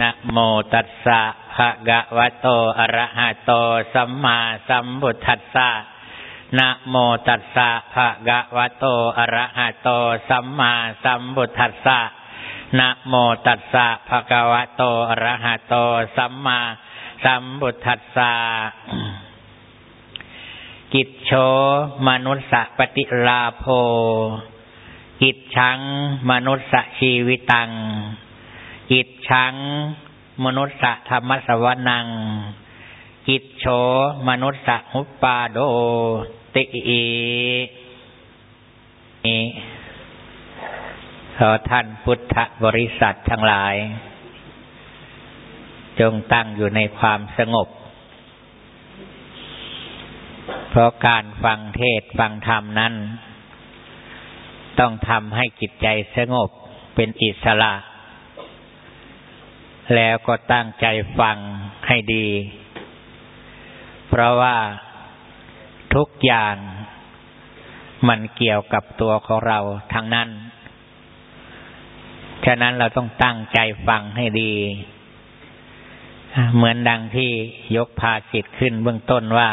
นะโมตัสสะภะกะวะโต อะระหะโต สัมมาสัมพุทธัสสะนะโมตัสสะภะกะวะโต อะระหะโต สัมมาสัมพุทธัสสะนะโมตัสสะภะคะวะโต อะระหะโต สัมมาสัมพุทธัสสะกิจโชมนุสสะปฏิลาโภกิจชังมนุสสะชีวิตัง กิจชัง มนุสสธรรมสวนัง กิจโชมนุสสะหุปปาโดติอีขอท่านพุทธบริษัททั้งหลาย จงตั้งอยู่ในความสงบ เพราะการฟังเทศฟังธรรมนั้น ต้องทำให้จิตใจสงบเป็นอิสระ แล้วก็ตั้งใจฟังให้ดี เพราะว่าทุกอย่างมันเกี่ยวกับตัวของเราทั้งนั้น ฉะนั้นเราต้องตั้งใจฟังให้ดี เหมือนดังที่ยกภาสิทธิ์ขึ้นเบื้องต้นว่า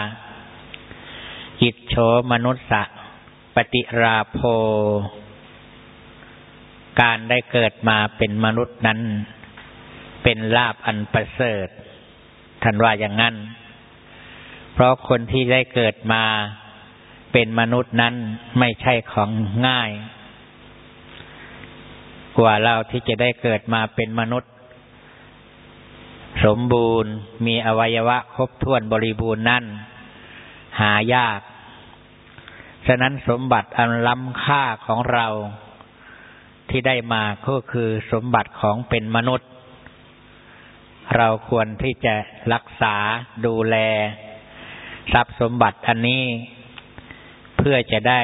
จิตโฉมนุษสะปฏิราโพการได้เกิดมาเป็นมนุษย์นั้น เป็นลาบอันประเสริฐท่านว่าอย่างนั้น เพราะคนที่ได้เกิดมาเป็นมนุษย์นั้นไม่ใช่ของง่าย กว่าเราที่จะได้เกิดมาเป็นมนุษย์ สมบูรณ์มีอวัยวะครบถ้วนบริบูรณ์นั่นหายาก ฉะนั้นสมบัติอันล้ำค่าของเราที่ได้มาก็คือสมบัติของเป็นมนุษย์ เราควรที่จะรักษาดูแล ทรัพย์สมบัติอันนี้เพื่อจะได้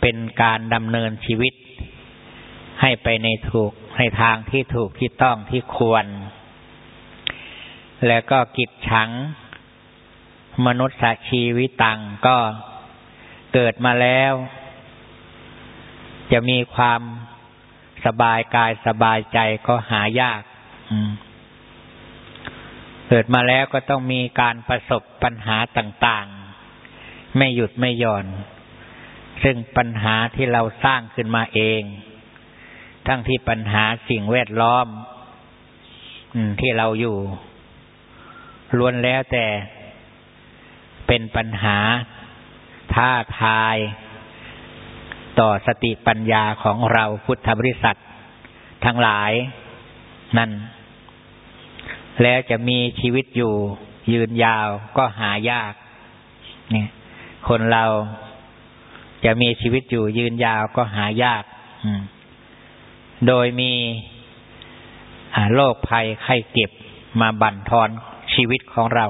เป็นการดำเนินชีวิต ให้ไปในถูกในทางที่ถูกที่ต้องที่ควร แล้วก็กิจฉัง มนุษย์ชีวิตังก็เกิดมาแล้ว จะมีความสบายกายสบายใจก็หายากอืม กิดมาแล้วก็ต้องมีการประสบปัญหาต่างๆ ไม่หยุดไม่หย่อน ซึ่งปัญหาที่เราสร้างขึ้นมาเอง ทั้งที่ปัญหาสิ่งแวดล้อมที่เราอยู่ล้วนแล้วแต่เป็นปัญหาท้าทาย ต่อสติปัญญาของเราพุทธบริษัท ทั้งหลายนั่น แล้วจะมีชีวิตอยู่ยืนยาวก็หายาก เนี่ย คนเราจะมีชีวิตอยู่ยืนยาวก็หายาก โดยมีโรคภัยไข้เจ็บมาบั่นทอนชีวิตของเรา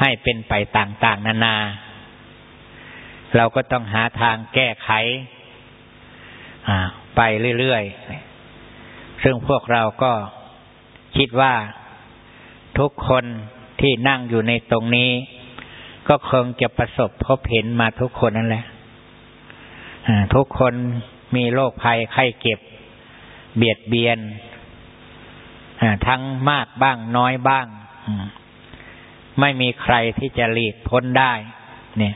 ให้เป็นไปต่างๆ นานา เราก็ต้องหาทางแก้ไขไปเรื่อยๆ ซึ่งพวกเราก็คิดว่า ทุกคนที่นั่งอยู่ในตรงนี้ ก็คงจะประสบพบเห็นมาทุกคนนั่นแหละทุกคนมีโรคภัยไข้เก็บ เบียดเบียนทั้งมากบ้างน้อยบ้าง ไม่มีใครที่จะหลีกพ้นได้ เนี่ย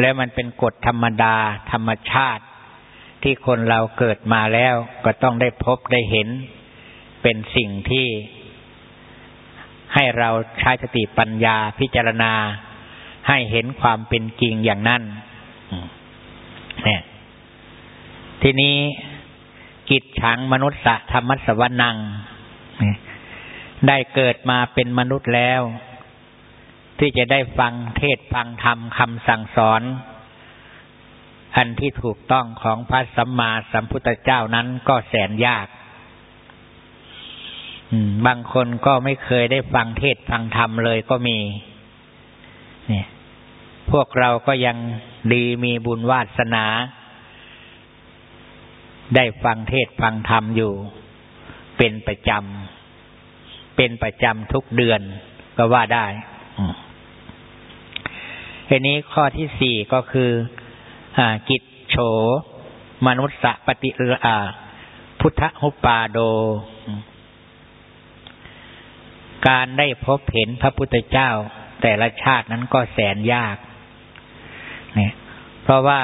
แล้วมันเป็นกฎธรรมดาธรรมชาติ ที่คนเราเกิดมาแล้ว ก็ต้องได้พบได้เห็น เป็นสิ่งที่ ให้เราใช้สติปัญญาพิจารณา ให้เห็นความเป็นจริงอย่างนั้นเนี่ยทีนี้กิจฉังมนุษย์ธรรมสวนัง ได้เกิดมาเป็นมนุษย์แล้ว ที่จะได้ฟังเทศฟังธรรมคำสั่งสอน อันที่ถูกต้องของพระสัมมาสัมพุทธเจ้านั้นก็แสนยาก บางคนก็ไม่เคยได้ฟังเทศฟังธรรมเลยก็มี เนี่ย พวกเราก็ยังดีมีบุญวาสนา ได้ฟังเทศฟังธรรมอยู่ เป็นประจำ เป็นประจำทุกเดือนก็ว่าได้ทีนี้ข้อที่สี่ก็คืออกิจโฉมนุษสปฏิพุทธหุปปาโด การได้พบเห็นพระพุทธเจ้า แต่ละชาตินั้นก็แสนยากเนี่ยเพราะว่า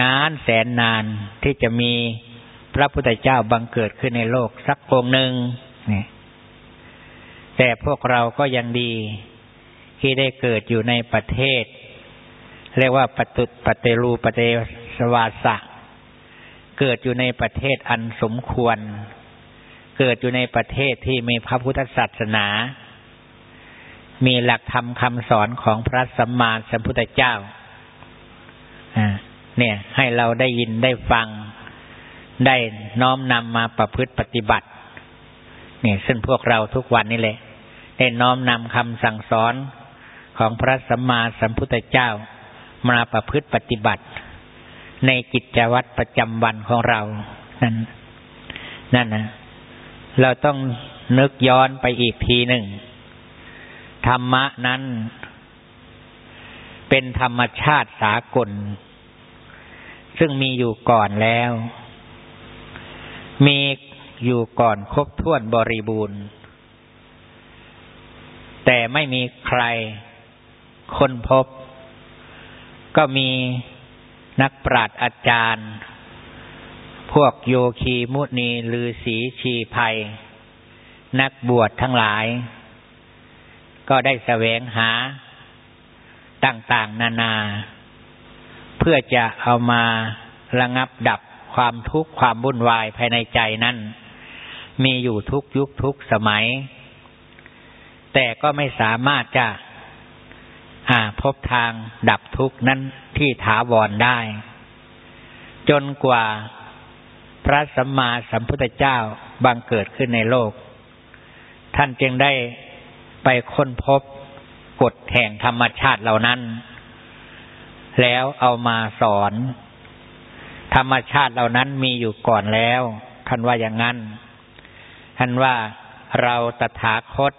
นานแสนนานที่จะมีพระพุทธเจ้าบังเกิดขึ้นในโลกสักองหนึ่งเนี่ยแต่พวกเราก็ยังดีที่ได้เกิดอยู่ในประเทศ เรียกว่าปตุปเตรูปเตสวาสะเกิดอยู่ในประเทศอันสมควร เกิดอยู่ในประเทศที่มีพระพุทธศาสนา มีหลักธรรมคำสอนของพระสัมมาสัมพุทธเจ้าเนี่ย ให้เราได้ยินได้ฟัง ได้น้อมนำมาประพฤติปฏิบัติ เนี่ย ซึ่งพวกเราทุกวันนี้แหละ ได้น้อมนำคำสั่งสอนของพระสัมมาสัมพุทธเจ้า มาประพฤติปฏิบัติ ในกิจวัตรประจำวันของเรา นั่น นั่นนะ เราต้องนึกย้อนไปอีกทีหนึ่ง ธรรมะนั้น เป็นธรรมชาติสากล ซึ่งมีอยู่ก่อนแล้ว มีอยู่ก่อนครบถ้วนบริบูรณ์ แต่ไม่มีใครค้นพบ ก็มีนักปราชญ์อาจารย์ พวกโยคีมุนีลือศีชีภัย นักบวชทั้งหลาย ก็ได้แสวงหาต่างๆ นานา เพื่อจะเอามาระงับดับความทุกข์ความวุ่นวายภายในใจนั้น มีอยู่ทุกยุคทุกสมัย แต่ก็ไม่สามารถจะพบทางดับทุกข์นั้นที่ถาวรได้ จนกว่า พระสัมมาสัมพุทธเจ้าบังเกิดขึ้นในโลก ท่านจึงได้ไปค้นพบกฎแห่งธรรมชาติเหล่านั้น แล้วเอามาสอน ธรรมชาติเหล่านั้นมีอยู่ก่อนแล้ว ท่านว่าอย่างนั้น ท่านว่าเราตถาคต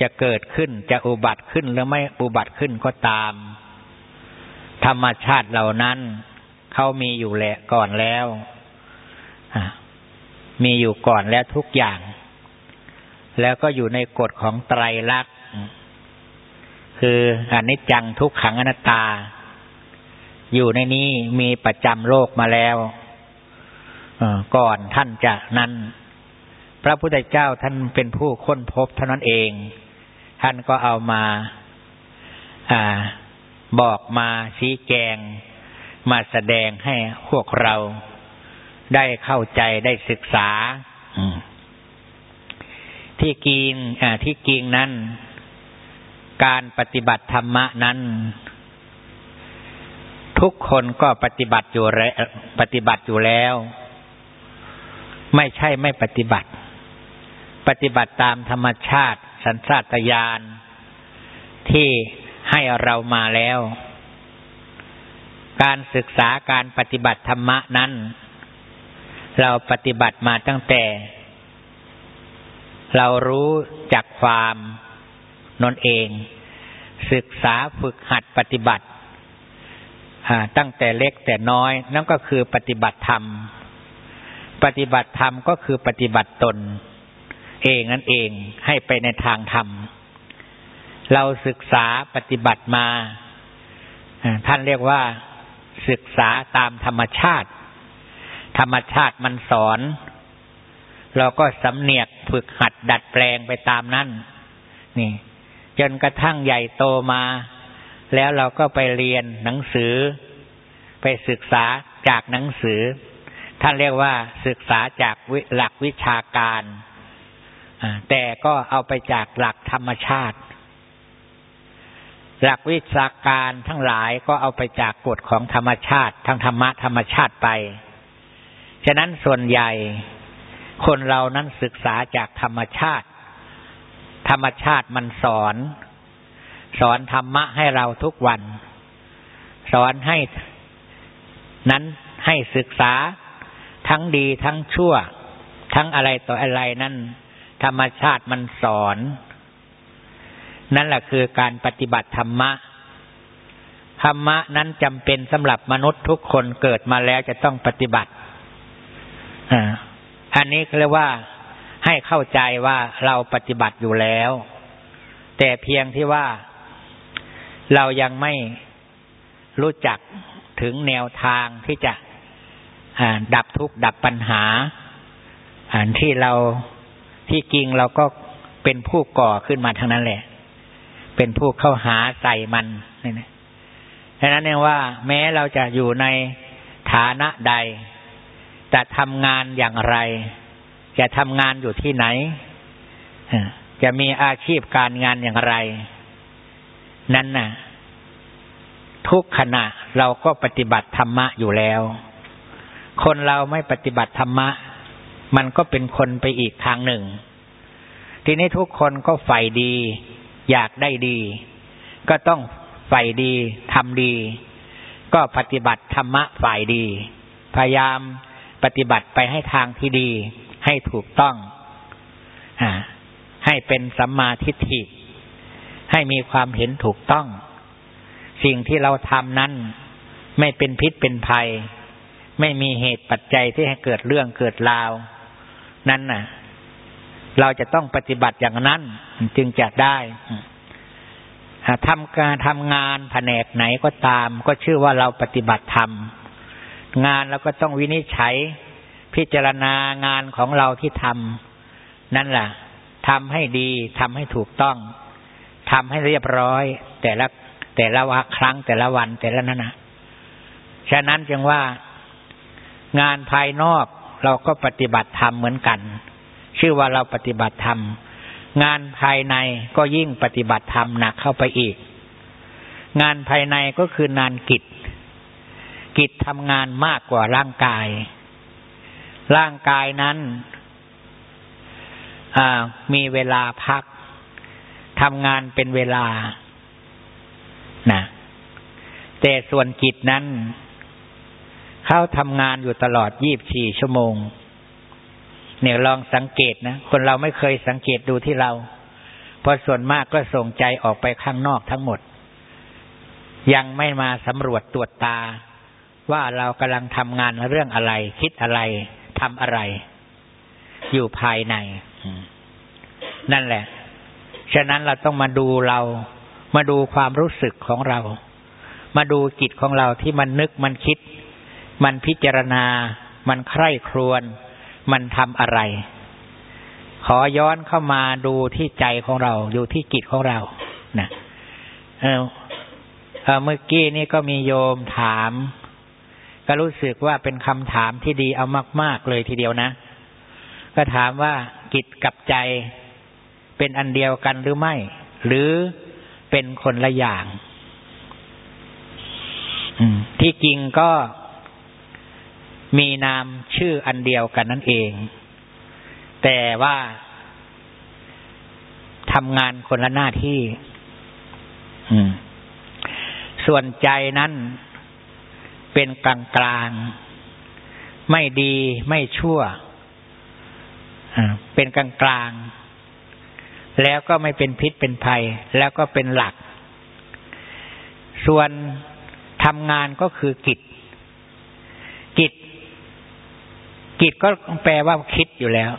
จะเกิดขึ้นจะอุบัติขึ้นหรือไม่อุบัติขึ้นก็ตาม ธรรมชาติเหล่านั้นเขามีอยู่แหละก่อนแล้ว มีอยู่ก่อนแล้วทุกอย่าง แล้วก็อยู่ในกฎของไตรลักษณ์คืออนิจจังทุกขังอนัตตา อยู่ในนี้มีประจำโลกมาแล้วก่อนท่านจะนั้น พระพุทธเจ้าท่านเป็นผู้ค้นพบเท่านั้นเอง ท่านก็เอามาอบอกมาชี้แจงมาแสดงให้พวกเรา ได้เข้าใจได้ศึกษาที่กิงที่กิงนั้น การปฏิบัติธรรมะนั้น ทุกคนก็ปฏิบัติอยู่ปฏิบัติอยู่แล้ว ไม่ใช่ไม่ปฏิบัติ ปฏิบัติตามธรรมชาติ สัญชาตญาณที่ให้เรามาแล้ว การศึกษาการปฏิบัติธรรมะนั้น เราปฏิบัติมาตั้งแต่ เรารู้จักความนนเอง ศึกษาฝึกหัดปฏิบัติตั้งแต่เล็กแต่น้อย นั่นก็คือปฏิบัติธรรม ปฏิบัติธรรมก็คือปฏิบัติตน เองนั่นเองให้ไปในทางธรรม เราศึกษาปฏิบัติมา ท่านเรียกว่าศึกษาตามธรรมชาติ ธรรมชาติมันสอน เราก็สำเนียกฝึกหัดดัดแปลงไปตามนั้นนี่ จนกระทั่งใหญ่โตมา แล้วเราก็ไปเรียนหนังสือ ไปศึกษาจากหนังสือ ท่านเรียกว่าศึกษาจากหลักวิชาการแต่ก็เอาไปจากหลักธรรมชาติ หลักวิชาการทั้งหลายก็เอาไปจากกฎของธรรมชาติ ทั้งธรรมะธรรมชาติไป ฉะนั้นส่วนใหญ่คนเรานั้นศึกษาจากธรรมชาติ ธรรมชาติมันสอน สอนธรรมะให้เราทุกวัน สอนให้นั้นให้ศึกษาทั้งดีทั้งชั่ว ทั้งอะไรต่ออะไรนั้นธรรมชาติมันสอน นั่นแหละคือการปฏิบัติธรรมะธรรมะนั้นจำเป็นสำหรับมนุษย์ทุกคนเกิดมาแล้วจะต้องปฏิบัติ อันนี้เรียกว่าให้เข้าใจว่าเราปฏิบัติอยู่แล้ว แต่เพียงที่ว่าเรายังไม่รู้จักถึงแนวทางที่จะดับทุกข์ดับปัญหาที่เราที่จริงเราก็เป็นผู้ก่อขึ้นมาทั้งนั้นแหละ เป็นผู้เข้าหาใส่มันนี่นะดังนั้นเองว่า แม้เราจะอยู่ในฐานะใด จะทำงานอย่างไร จะทำงานอยู่ที่ไหน จะมีอาชีพการงานอย่างไร นั้นน่ะ ทุกขณะเราก็ปฏิบัติธรรมะอยู่แล้ว คนเราไม่ปฏิบัติธรรมะ มันก็เป็นคนไปอีกทางหนึ่ง ทีนี้ทุกคนก็ใฝ่ดี อยากได้ดี ก็ต้องใฝ่ดีทำดี ก็ปฏิบัติธรรมะฝ่ายดี พยายาม ปฏิบัติไปให้ทางที่ดี ให้ถูกต้องอให้เป็นสัมมาทิฏฐิ ให้มีความเห็นถูกต้อง สิ่งที่เราทำนั้น ไม่เป็นพิษเป็นภัย ไม่มีเหตุปัจจัยที่ให้เกิดเรื่องเกิดราว นั้นน่ะ เราจะต้องปฏิบัติอย่างนั้นจึงจะได้ทำการทำงานแผนกไหนก็ตาม ก็ชื่อว่าเราปฏิบัติธรรม งานเราก็ต้องวินิจฉัย พิจารณางานของเราที่ทำนั่นแหละทำให้ดีทำให้ถูกต้องทำให้เรียบร้อย แต่ละแต่ละวันครั้งแต่ละวันแต่ละนั้นนะฉะนั้นจึงว่างานภายนอกเราก็ปฏิบัติธรรมเหมือนกัน ชื่อว่าเราปฏิบัติธรรม งานภายในก็ยิ่งปฏิบัติธรรมหนักเข้าไปอีก งานภายในก็คืองานกิจ กิจทำงานมากกว่าร่างกาย ร่างกายนั้นมีเวลาพักทำงานเป็นเวลานะแต่ส่วนกิจนั้น เขาทำงานอยู่ตลอดยี่บสี่ชั่วโมง เนี่ยลองสังเกตนะ คนเราไม่เคยสังเกตดูที่เรา เพราะส่วนมากก็ส่งใจออกไปข้างนอกทั้งหมด ยังไม่มาสำรวจตรวจตา ว่าเรากำลังทำงานเรื่องอะไร คิดอะไรทำอะไร อยู่ภายใน นั่นแหละ ฉะนั้นเราต้องมาดูเรา มาดูความรู้สึกของเรา มาดูจิตของเราที่มันนึกมันคิด มันพิจารณา มันใคร่ครวญมันทำอะไร ขอย้อนเข้ามาดูที่ใจของเรา อยู่ที่จิตของเรานะเออเมื่อกี้นี่ก็มีโยมถาม ก็รู้สึกว่าเป็นคำถามที่ดีเอามาก ๆ เลยทีเดียวนะ ก็ถามว่าจิตกับใจเป็นอันเดียวกันหรือไม่ หรือเป็นคนละอย่างที่จริงก็มีนามชื่ออันเดียวกันนั่นเอง แต่ว่าทำงานคนละหน้าที่ส่วนใจนั้น เป็นกลางกลาง ไม่ดีไม่ชั่ว เป็นกลางกลาง แล้วก็ไม่เป็นพิษเป็นภัย แล้วก็เป็นหลัก ส่วนทำงานก็คือกิจ กิจจิตก็แปลว่าคิดอยู่แล้ว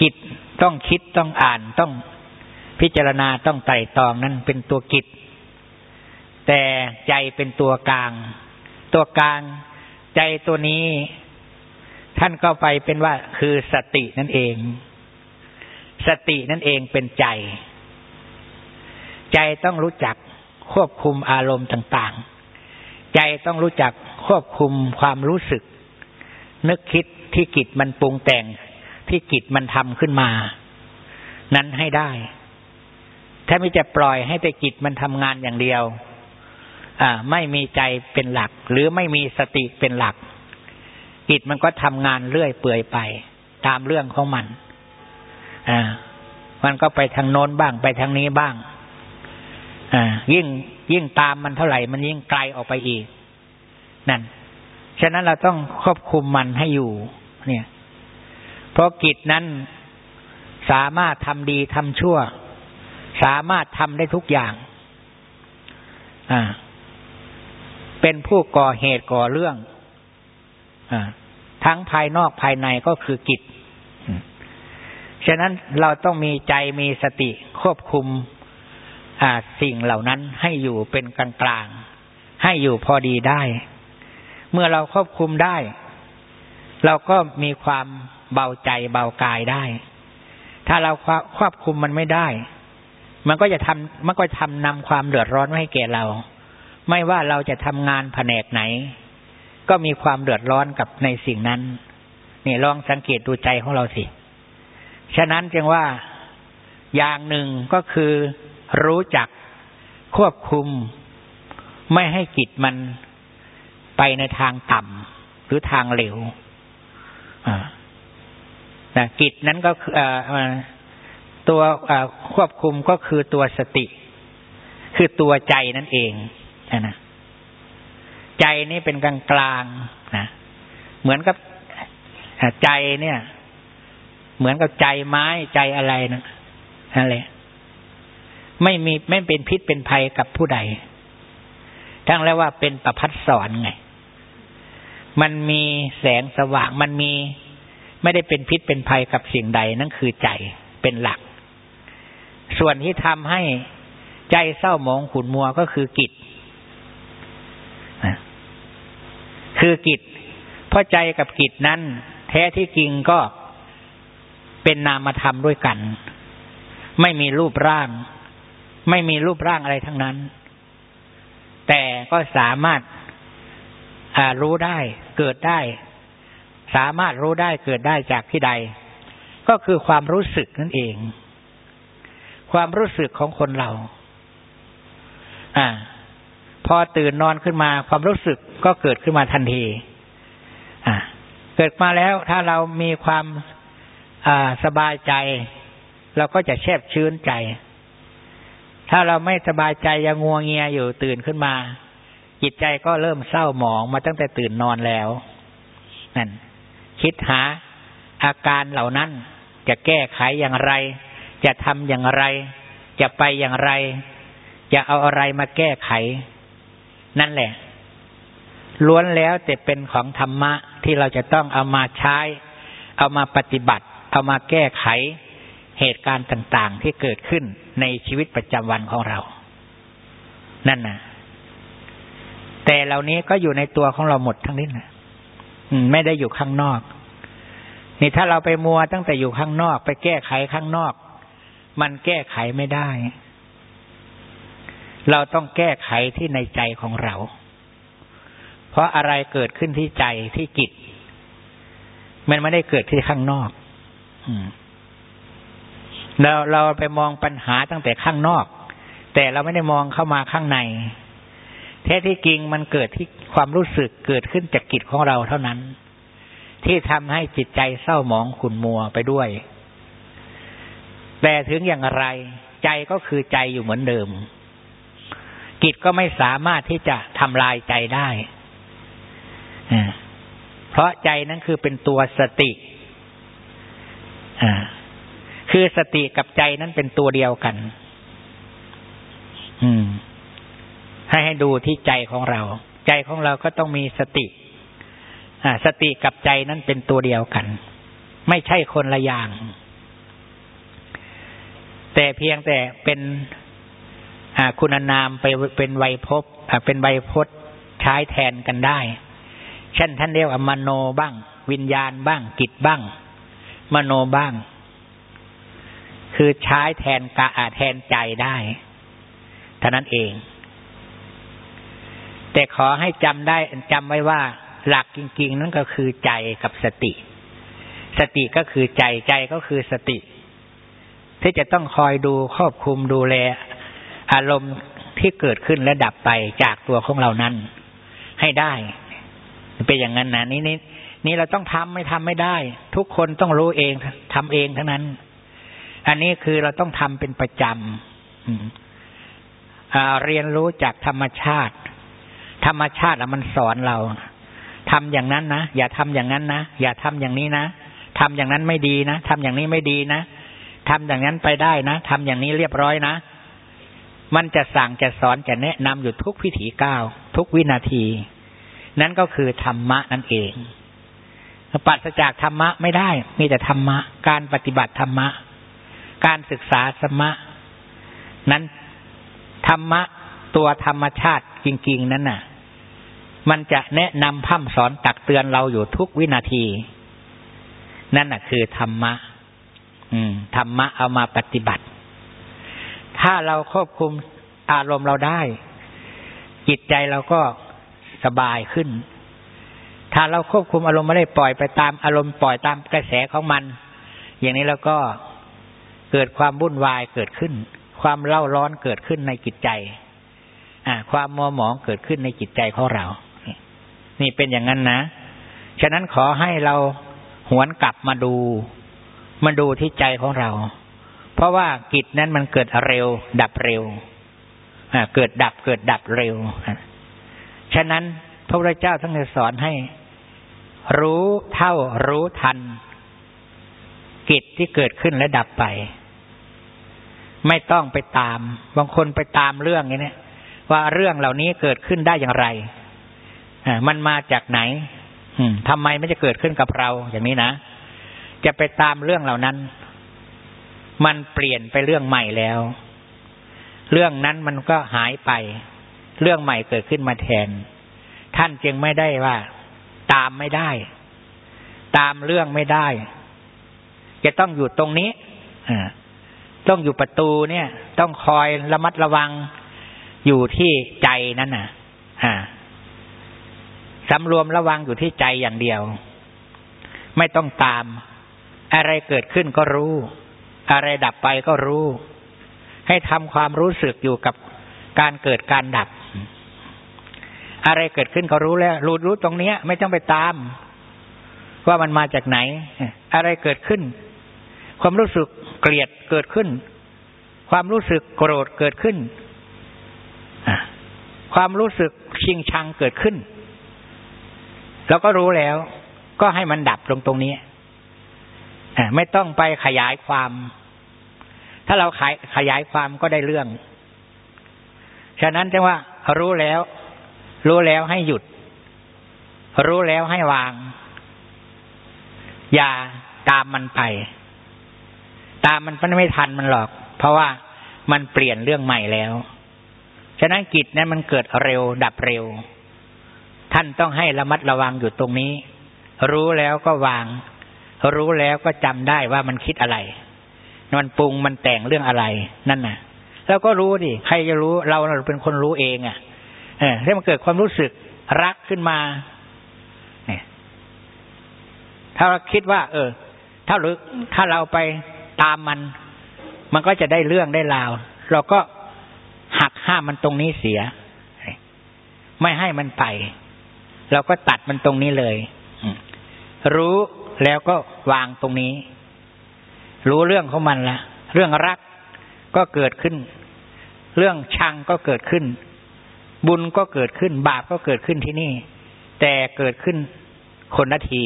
จิตต้องคิดต้องอ่านต้องพิจารณาต้องไต่ตองนั่นเป็นตัวกิจ แต่ใจเป็นตัวกลาง ตัวกลางใจตัวนี้ ท่านก็ไปเป็นว่าคือสตินั่นเอง สตินั่นเองเป็นใจ ใจต้องรู้จักควบคุมอารมณ์ต่าง ๆ ใจต้องรู้จักควบคุมความรู้สึก นึกคิดที่กิจมันปรุงแต่งที่กิจมันทำขึ้นมา นั้นให้ได้ ถ้าไม่จะปล่อยให้แต่กิจมันทำงานอย่างเดียว ไม่มีใจเป็นหลัก หรือไม่มีสติเป็นหลักกิจมันก็ทำงานเรื่อยเปื่อยไป ตามเรื่องของมันอ่ามันก็ไปทางโน้นบ้างไปทางนี้บ้างอ่ายิ่งยิ่งตามมันเท่าไหร่ มันยิ่งไกลออกไปอีก นั่น ฉะนั้นเราต้องควบคุมมันให้อยู่ เนี่ย เพราะกิจนั้นสามารถทำดีทำชั่ว สามารถทำได้ทุกอย่าง อ่า เป็นผู้ก่อเหตุก่อเรื่องอทั้งภายนอกภายในก็คือกิจฉะนั้นเราต้องมีใจมีสติควบคุมสิ่งเหล่านั้นให้อยู่เป็นกลางกลางให้อยู่พอดีได้ เมื่อเราควบคุมได้ เราก็มีความเบาใจเบากายได้ ถ้าเราควบคุมมันไม่ได้ มันก็จะทำมันก็ทำนำความเดือดร้อนให้แก่เรา ไม่ว่าเราจะทำงานแผนกไหน ก็มีความเดือดร้อนกับในสิ่งนั้น นี่ลองสังเกตดูใจของเราสิ ฉะนั้นจึงว่าอย่างหนึ่งก็คือรู้จักควบคุม ไม่ให้จิตมันไปในทางต่ำหรือทางเหลวนะกิจนั้นก็คือตัวควบคุมก็คือตัวสติ คือตัวใจนั่นเอง นะใจนี่เป็นกลางกลางนะเหมือนกับใจเนี่ย เหมือนกับใจไม้ใจอะไรนะนั่นแหละไม่มีไม่เป็นพิษเป็นภัยกับผู้ใด ทั้งแล้วว่าเป็นประพัดสอนไง มันมีแสงสว่างมันมีไม่ได้เป็นพิษเป็นภัยกับสิ่งใด นั่นคือใจเป็นหลัก ส่วนที่ทำให้ใจเศร้าหมองขุนมัวก็คือกิจ คือกิจเพราะใจกับกิจนั้น แท้ที่จริงก็เป็นนามธรรมด้วยกัน ไม่มีรูปร่าง ไม่มีรูปร่างอะไรทั้งนั้น แต่ก็สามารถรู้ได้ เกิดได้ สามารถรู้ได้เกิดได้จากที่ใด ก็คือความรู้สึกนั่นเอง ความรู้สึกของคนเรา อ่า พอตื่นนอนขึ้นมาความรู้สึกก็เกิดขึ้นมาทันที อ่า เกิดมาแล้วถ้าเรามีความอ่าสบายใจ เราก็จะแช่บชื้นใจ ถ้าเราไม่สบายใจยังงัวเงียอยู่ตื่นขึ้นมา จิตใจก็เริ่มเศร้าหมองมาตั้งแต่ตื่นนอนแล้วนั่นคิดหาอาการเหล่านั้นจะแก้ไขอย่างไร จะทำอย่างไร จะไปอย่างไร จะเอาอะไรมาแก้ไข นั่นแหละ ล้วนแล้วแต่เป็นของธรรมะที่เราจะต้องเอามาใช้ เอามาปฏิบัติ เอามาแก้ไขเหตุการณ์ต่าง ๆ ที่เกิดขึ้นในชีวิตประจำวันของเรา นั่นนะแต่เหล่านี้ก็อยู่ในตัวของเราหมดทั้งนี้นะไม่ได้อยู่ข้างนอก นี่ถ้าเราไปมัวตั้งแต่อยู่ข้างนอก ไปแก้ไขข้างนอก มันแก้ไขไม่ได้ เราต้องแก้ไขที่ในใจของเรา เพราะอะไรเกิดขึ้นที่ใจที่จิต มันไม่ได้เกิดที่ข้างนอกเราเราไปมองปัญหาตั้งแต่ข้างนอก แต่เราไม่ได้มองเข้ามาข้างใน แท้ที่จริงมันเกิดที่ความรู้สึกเกิดขึ้นจากจิตของเราเท่านั้น ที่ทำให้จิตใจเศร้าหมองขุ่นมัวไปด้วย แต่ถึงอย่างไรใจก็คือใจอยู่เหมือนเดิม จิตก็ไม่สามารถที่จะทำลายใจได้ เพราะใจนั้นคือเป็นตัวสติคือสติกับใจนั้นเป็นตัวเดียวกัน อืม ให้ให้ดูที่ใจของเรา ใจของเราก็ต้องมีสติอ่าสติกับใจนั้นเป็นตัวเดียวกัน ไม่ใช่คนละอย่าง แต่เพียงแต่เป็น คุณนามไปเป็นไวยพบอ่าเป็นไวยพจน์ใช้แทนกันได้ เช่นท่านเรียกว่ามโนบ้าง วิญญาณบ้างกิจบ้าง มโนบ้าง คือใช้แทนกะแทนใจได้เท่านั้นเอง แต่ขอให้จำได้จำไว้ว่า หลักจริง ๆ นั่นก็คือใจกับสติ สติก็คือใจใจก็คือสติที่จะต้องคอยดูครอบคุมดูแล อารมณ์ที่เกิดขึ้นและดับไปจากตัวของเรานั้น ให้ได้ เป็นอย่างนั้นนะนี่นี่นี่เราต้องทำไม่ทำไม่ได้ ทุกคนต้องรู้เองทำเองทั้งนั้น อันนี้คือเราต้องทำเป็นประจำเรียนรู้จากธรรมชาติ ธรรมชาติมันสอนเราทำอย่างนั้นนะอย่าทำอย่างนั้นนะอย่าทำอย่างนี้นะทำอย่างนั้นไม่ดีนะทำอย่างนี้ไม่ดีนะทำอย่างนั้นไปได้นะทำอย่างนี้เรียบร้อยนะ มันจะสั่งจะสอนจะแนะนำอยู่ทุกพิถีก้าวทุกวินาที นั่นก็คือธรรมะนั่นเองปัสจากธรรมะไม่ได้ มีแต่ธรรมะ การปฏิบัติธรรมะ การศึกษาธรรมะ นั้นธรรมะตัวธรรมชาติจริง ๆ นั้นน่ะ มันจะแนะนำพัฒสอนตักเตือนเราอยู่ทุกวินาที นั่นน่ะ คือธรรมะ อืมธรรมะเอามาปฏิบัติ ถ้าเราควบคุมอารมณ์เราได้ จิตใจเราก็สบายขึ้น ถ้าเราควบคุมอารมณ์ไม่ได้ปล่อยไปตามอารมณ์ปล่อยตามกระแสของมัน อย่างนี้เราก็เกิดความวุ่นวายเกิดขึ้น ความเล่าร้อนเกิดขึ้นในจิตใจ อ่า ความมัวหมองเกิดขึ้นในจิตใจของเรา นี่เป็นอย่างนั้นนะ ฉะนั้นขอให้เราหวนกลับมาดู มาดูที่ใจของเรา เพราะว่ากิจนั้นมันเกิดเร็ว ดับเร็วเกิดดับเกิดดับเร็วฉะนั้นพระพุทธเจ้าทั้งสอนให้ รู้เท่ารู้ทัน กิจที่เกิดขึ้นและดับไป ไม่ต้องไปตาม บางคนไปตามเรื่องนี้ว่าเรื่องเหล่านี้เกิดขึ้นได้อย่างไรมันมาจากไหนทำไมไม่จะเกิดขึ้นกับเราอย่างนี้นะ จะไปตามเรื่องเหล่านั้น มันเปลี่ยนไปเรื่องใหม่แล้ว เรื่องนั้นมันก็หายไป เรื่องใหม่เกิดขึ้นมาแทน ท่านจึงไม่ได้ว่า ตามไม่ได้ ตามเรื่องไม่ได้ จะต้องอยู่ตรงนี้ต้องอยู่ประตูเนี่ย ต้องคอยระมัดระวังอยู่ที่ใจนั่นน่ะสำรวมระวังอยู่ที่ใจอย่างเดียว ไม่ต้องตาม อะไรเกิดขึ้นก็รู้ อะไรดับไปก็รู้ ให้ทำความรู้สึกอยู่กับการเกิดการดับ อะไรเกิดขึ้นเขารู้แล้ว รู้รู้ตรงเนี้ยไม่ต้องไปตาม ว่ามันมาจากไหน อะไรเกิดขึ้น ความรู้สึกเกลียดเกิดขึ้น ความรู้สึกโกรธเกิดขึ้นความรู้สึกชิงชังเกิดขึ้นเราก็รู้แล้ว ก็ให้มันดับตรงตรงนี้ ไม่ต้องไปขยายความ ถ้าเราขายขยายความก็ได้เรื่อง ฉะนั้นจึงว่า รู้แล้ว รู้แล้วให้หยุด รู้แล้วให้วาง อย่าตามมันไป ตามมันไม่ทันมันหรอก เพราะว่ามันเปลี่ยนเรื่องใหม่แล้ว ฉะนั้นกิจนั้นมันเกิดเร็ว ดับเร็ว ท่านต้องให้ระมัดระวังอยู่ตรงนี้ รู้แล้วก็วาง รู้แล้วก็จำได้ว่ามันคิดอะไร มันปรุงมันแต่งเรื่องอะไรนั่นน่ะเราก็รู้ดิใครจะรู้เราเราเป็นคนรู้เองอะ เออถ้ามันเกิดความรู้สึกรักขึ้นมาเนี่ยถ้าเราคิดว่า เออ ถ้าหรือถ้าเราไปตามมัน มันก็จะได้เรื่องได้ราว เราก็หักห้ามมันตรงนี้เสีย ไม่ให้มันไป เราก็ตัดมันตรงนี้เลยรู้ แล้วก็วางตรงนี้ รู้เรื่องของมันละเรื่องรักก็เกิดขึ้น เรื่องชังก็เกิดขึ้น บุญก็เกิดขึ้น บาปก็เกิดขึ้นที่นี่ แต่เกิดขึ้นคนนาที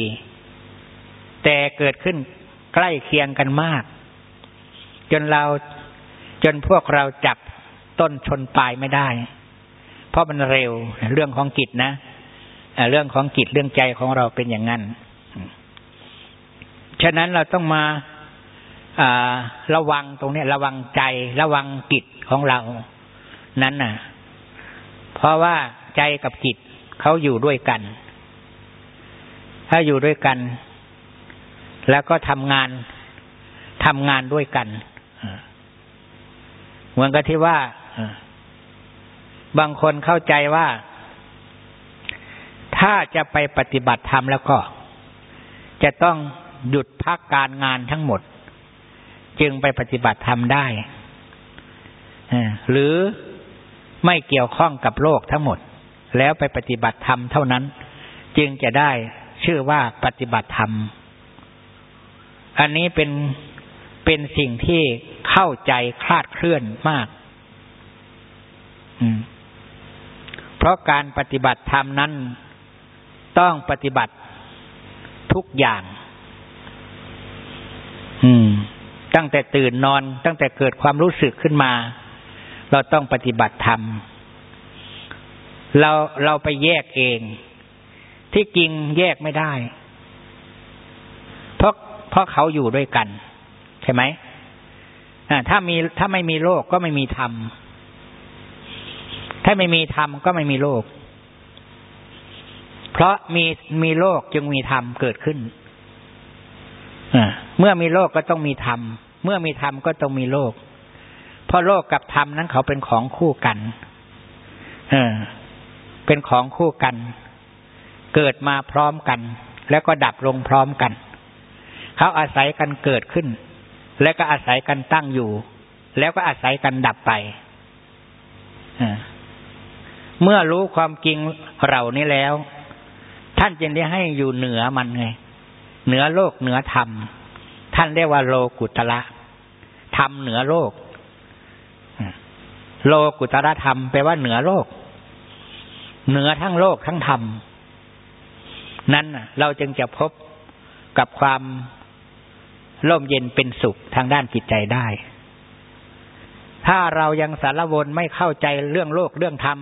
แต่เกิดขึ้นใกล้เคียงกันมาก จนเราจนพวกเราจับต้นชนปลายไม่ได้ เพราะมันเร็วเรื่องของกิจนะเรื่องของกิจเรื่องใจของเราเป็นอย่างนั้น ฉะนั้นเราต้องมาระวังตรงนี้ระวังใจ ระวังจิตของเรา นั้นน่ะ เพราะว่าใจกับจิตเขาอยู่ด้วยกัน ถ้าอยู่ด้วยกัน แล้วก็ทำงานทำงานด้วยกันเหมือนกับที่ว่าบางคนเข้าใจว่า ถ้าจะไปปฏิบัติธรรมแล้วก็ จะต้อง หยุดพักการงานทั้งหมด จึงไปปฏิบัติธรรมได้หรือไม่เกี่ยวข้องกับโลกทั้งหมด แล้วไปปฏิบัติธรรมเท่านั้น จึงจะได้ชื่อว่าปฏิบัติธรรม อันนี้เป็นเป็นสิ่งที่เข้าใจคลาดเคลื่อนมากเพราะการปฏิบัติธรรมนั้น ต้องปฏิบัติทุกอย่าง อืม ตั้งแต่ตื่นนอน ตั้งแต่เกิดความรู้สึกขึ้นมา เราต้องปฏิบัติธรรม เราเราไปแยกเอง ที่จริงแยกไม่ได้ เพราะเพราะเขาอยู่ด้วยกัน ใช่ไหมถ้ามีถ้าไม่มีโลกก็ไม่มีธรรม ถ้าไม่มีธรรมก็ไม่มีโลก เพราะมีมีโลกจึงมีธรรมเกิดขึ้นอ่า เมื่อมีโลกก็ต้องมีธรรม เมื่อมีธรรมก็ต้องมีโลก เพราะโลกกับธรรมนั้นเขาเป็นของคู่กัน เออ เป็นของคู่กัน เกิดมาพร้อมกัน แล้วก็ดับลงพร้อมกัน เขาอาศัยกันเกิดขึ้น แล้วก็อาศัยกันตั้งอยู่ แล้วก็อาศัยกันดับไปเมื่อรู้ความจริงเรานี้แล้ว ท่านจึงได้ให้อยู่เหนือมันไง เหนือโลกเหนือธรรม ท่านเรียกว่าโลกุตละธรรมเหนือโลก โลกุตระธรรมแปลว่าเหนือโลก เหนือทั้งโลกทั้งธรรม นั้นเราจึงจะพบกับความร่มเย็นเป็นสุขทางด้านจิตใจได้ ถ้าเรายังสารวนไม่เข้าใจเรื่องโลกเรื่องธรรม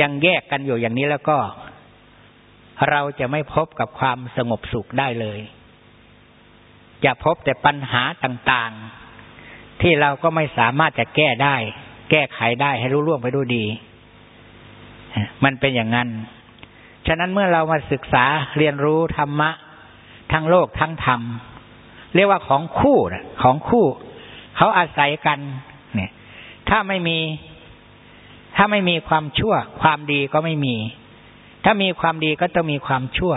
ยังแยกกันอยู่อย่างนี้แล้วก็ เราจะไม่พบกับความสงบสุขได้เลย จะพบแต่ปัญหาต่างๆ ที่เราก็ไม่สามารถจะแก้ได้ แก้ไขได้ให้รู้ล่วงไปด้วยดี มันเป็นอย่างนั้น ฉะนั้นเมื่อเรามาศึกษาเรียนรู้ธรรมะ ทั้งโลกทั้งธรรม เรียกว่าของคู่นะของคู่ เขาอาศัยกัน เนี่ย ถ้าไม่มี ถ้าไม่มีความชั่ว ความดีก็ไม่มี ถ้ามีความดีก็ต้องมีความชั่ว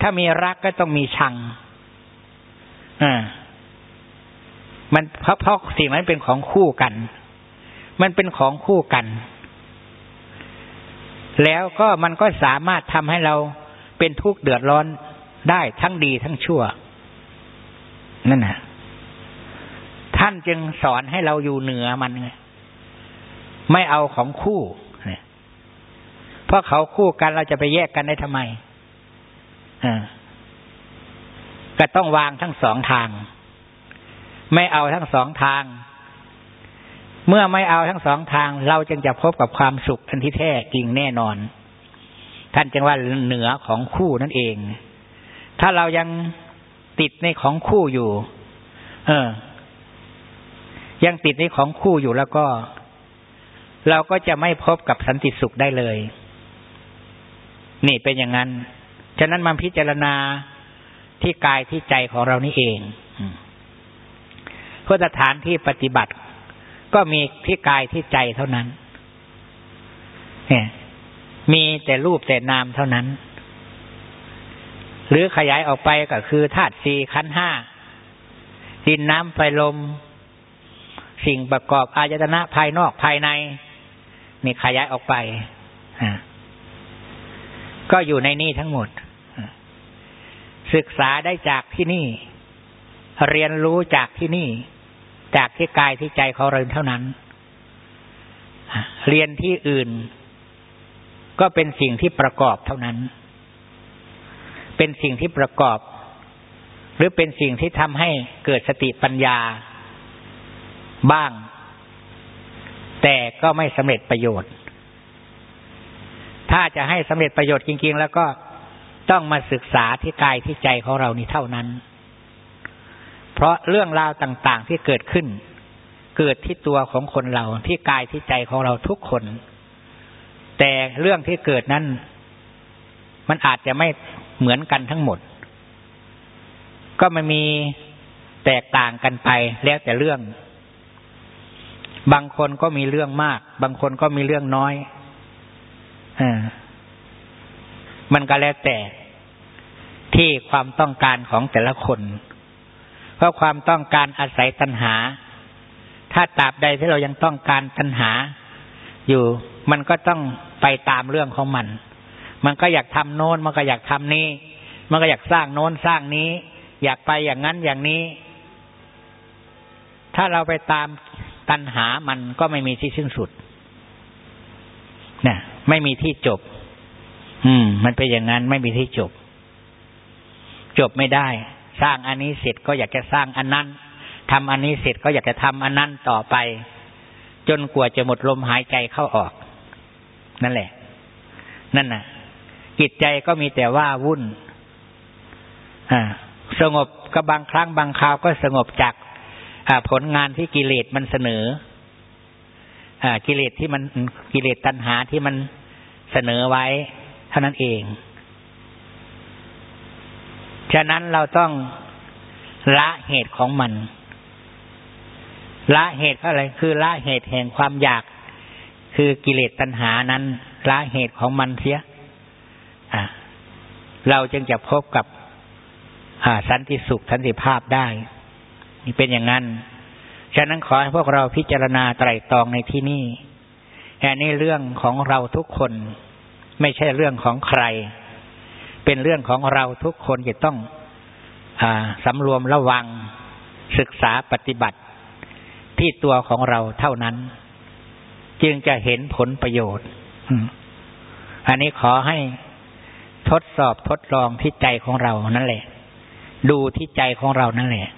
ถ้ามีรักก็ต้องมีชัง อ่ามันเพราะเพราะสิ่งนั้นเป็นของคู่กัน มันเป็นของคู่กัน แล้วก็มันก็สามารถทำให้เราเป็นทุกข์เดือดร้อนได้ทั้งดีทั้งชั่ว นั่นนะท่านจึงสอนให้เราอยู่เหนือมันไงไม่เอาของคู่เพราะเขาคู่กันเราจะไปแยกกันได้ทำไมอ่า ก็ต้องวางทั้งสองทาง ไม่เอาทั้งสองทาง เมื่อไม่เอาทั้งสองทาง เราจึงจะพบกับความสุขทันที่แท้จริงแน่นอน ท่านจึงว่าเหนือของคู่นั่นเอง ถ้าเรายังติดในของคู่อยู่ เออ ยังติดในของคู่อยู่แล้วก็ เราก็จะไม่พบกับสันติสุขได้เลย นี่เป็นอย่างนั้น ฉะนั้นมาพิจารณา ที่กายที่ใจของเรานี่เองพื่อสถานที่ปฏิบัติ ก็มีที่กายที่ใจเท่านั้นเนี่ยมีแต่รูปแต่นามเท่านั้น หรือขยายออกไปก็คือธาตุสี่ขันห้าดินน้ำไฟลม สิ่งประกอบอายตนะภายนอกภายในนี่ขยายออกไป ก็อยู่ในนี่ทั้งหมด ศึกษาได้จากที่นี่ เรียนรู้จากที่นี่ จากที่กายที่ใจของเราเท่านั้น เรียนที่อื่น ก็เป็นสิ่งที่ประกอบเท่านั้น เป็นสิ่งที่ประกอบ หรือเป็นสิ่งที่ทำให้เกิดสติปัญญา บ้าง แต่ก็ไม่สำเร็จประโยชน์ ถ้าจะให้สำเร็จประโยชน์จริง ๆ แล้วก็ ต้องมาศึกษาที่กายที่ใจของเรานี่เท่านั้น เพราะเรื่องราวต่างๆที่เกิดขึ้น เกิดที่ตัวของคนเราที่กายที่ใจของเราทุกคน แต่เรื่องที่เกิดนั้น มันอาจจะไม่เหมือนกันทั้งหมด ก็มันมีแตกต่างกันไปแล้วแต่เรื่อง บางคนก็มีเรื่องมาก บางคนก็มีเรื่องน้อย มันก็แล้วแต่ที่ความต้องการของแต่ละคน เพราะความต้องการอาศัยตัณหา ถ้าตราบใดที่เรายังต้องการตัณหา อยู่ มันก็ต้องไปตามเรื่องของมัน มันก็อยากทำโน้น มันก็อยากทำนี้ มันก็อยากสร้างโน้นสร้างนี้ อยากไปอย่างนั้นอย่างนี้ ถ้าเราไปตามตัณหามันก็ไม่มีที่สิ้นสุดนะไม่มีที่จบ อืม มันเป็นอย่างนั้นไม่มีที่จบ จบไม่ได้ สร้างอันนี้เสร็จก็อยากจะสร้างอันนั้นทำอันนี้เสร็จก็อยากจะทำอันนั้นต่อไป จนกว่าจะหมดลมหายใจเข้าออก นั่นแหละ นั่นน่ะ จิตใจก็มีแต่ว่าวุ่น อ่า สงบก็บางครั้งบางคราวก็สงบจากผลงานที่กิเลสมันเสนออกิเลสที่มันกิเลสตัณหาที่มันเสนอไว้ ท่านั้นเอง ฉะนั้นเราต้องละเหตุของมัน ละเหตุอะไร คือละเหตุแห่งความอยาก คือกิเลสตัณหานั้น ละเหตุของมันเสียเราจึงจะพบกับสันติสุขสันติภาพได้นี่เป็นอย่างนั้น ฉะนั้นขอให้พวกเราพิจารณาไตรตรองในที่นี่แค่นี้เรื่องของเราทุกคน ไม่ใช่เรื่องของใคร เป็นเรื่องของเราทุกคนจะต้องอสำรวมระวัง ศึกษาปฏิบัติที่ตัวของเราเท่านั้น จึงจะเห็นผลประโยชน์อันนี้ขอให้ทดสอบทดลองที่ใจของเรานั่นแหละ ดูที่ใจของเรานั่นแหละ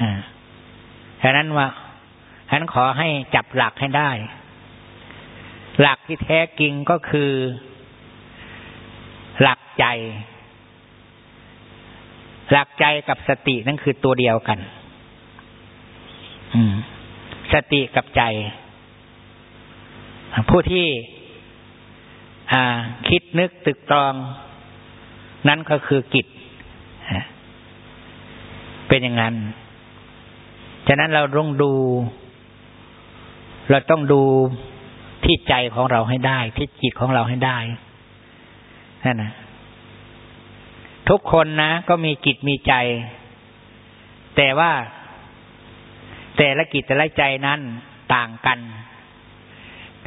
อ่าฉะนั้นว่าฉะนั้นขอให้จับหลักให้ได้ หลักที่แท้จริงก็คือ หลักใจ หลักใจกับสตินั่นคือตัวเดียวกันสติกับใจ ผู้ที่คิดนึกตึกตรอง นั่นก็คือกิจเป็นอย่างนั้น ฉะนั้นเราต้องดู เราต้องดู ที่ใจของเราให้ได้ ที่จิตของเราให้ได้นั่นนะทุกคนนะ ก็มีจิตมีใจ แต่ว่า แต่ละกิจแต่ละใจนั้นต่างกัน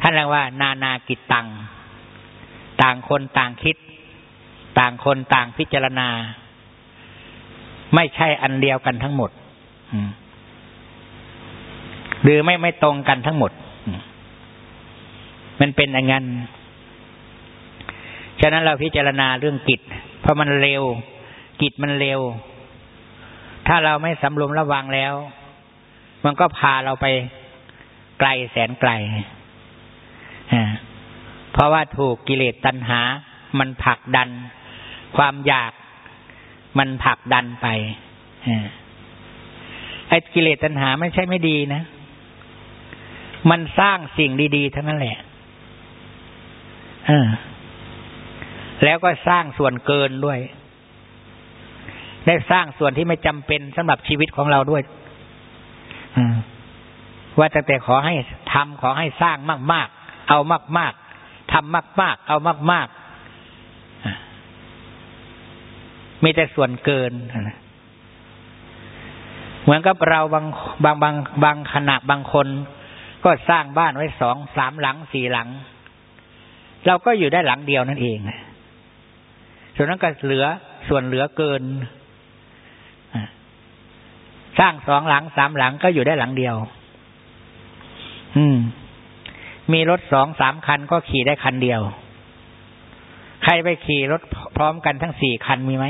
ท่านเรียกว่า นานากิจตังต่างคนต่างคิด ต่างคนต่างพิจารณา ไม่ใช่อันเดียวกันทั้งหมดหรือไม่ไม่ตรงกันทั้งหมด มันเป็นอย่างนั้น ฉะนั้นเราพิจารณาเรื่องกิจ เพราะมันเร็ว กิจมันเร็ว ถ้าเราไม่สำรวมระวังแล้ว มันก็พาเราไปไกลแสนไกลเพราะว่าถูกกิเลสตัณหา มันผลักดัน ความอยากมันผลักดันไปไอ้กิเลสตัณหาไม่ใช่ไม่ดีนะ มันสร้างสิ่งดี ๆ ทั้งนั้นแหละ เออ แล้วก็สร้างส่วนเกินด้วย ได้สร้างส่วนที่ไม่จำเป็นสำหรับชีวิตของเราด้วยว่าแต่แต่ขอให้ทำขอให้สร้างมาก ๆ เอามาก ๆทำมาก ๆ เอามาก ๆ มีแต่ส่วนเกินเหมือนกับเราบางบางบางบางขณะบางคน ก็สร้างบ้านไว้สองสามหลังสี่หลัง เราก็อยู่ได้หลังเดียวนั่นเองส่วนนั้นก็เหลือส่วนเหลือเกินสร้างสองหลังสามหลังก็อยู่ได้หลังเดียว อืม มีรถสองสามคันก็ขี่ได้คันเดียว ใครไปขี่รถพร้อมกันทั้งสี่คันมีไหม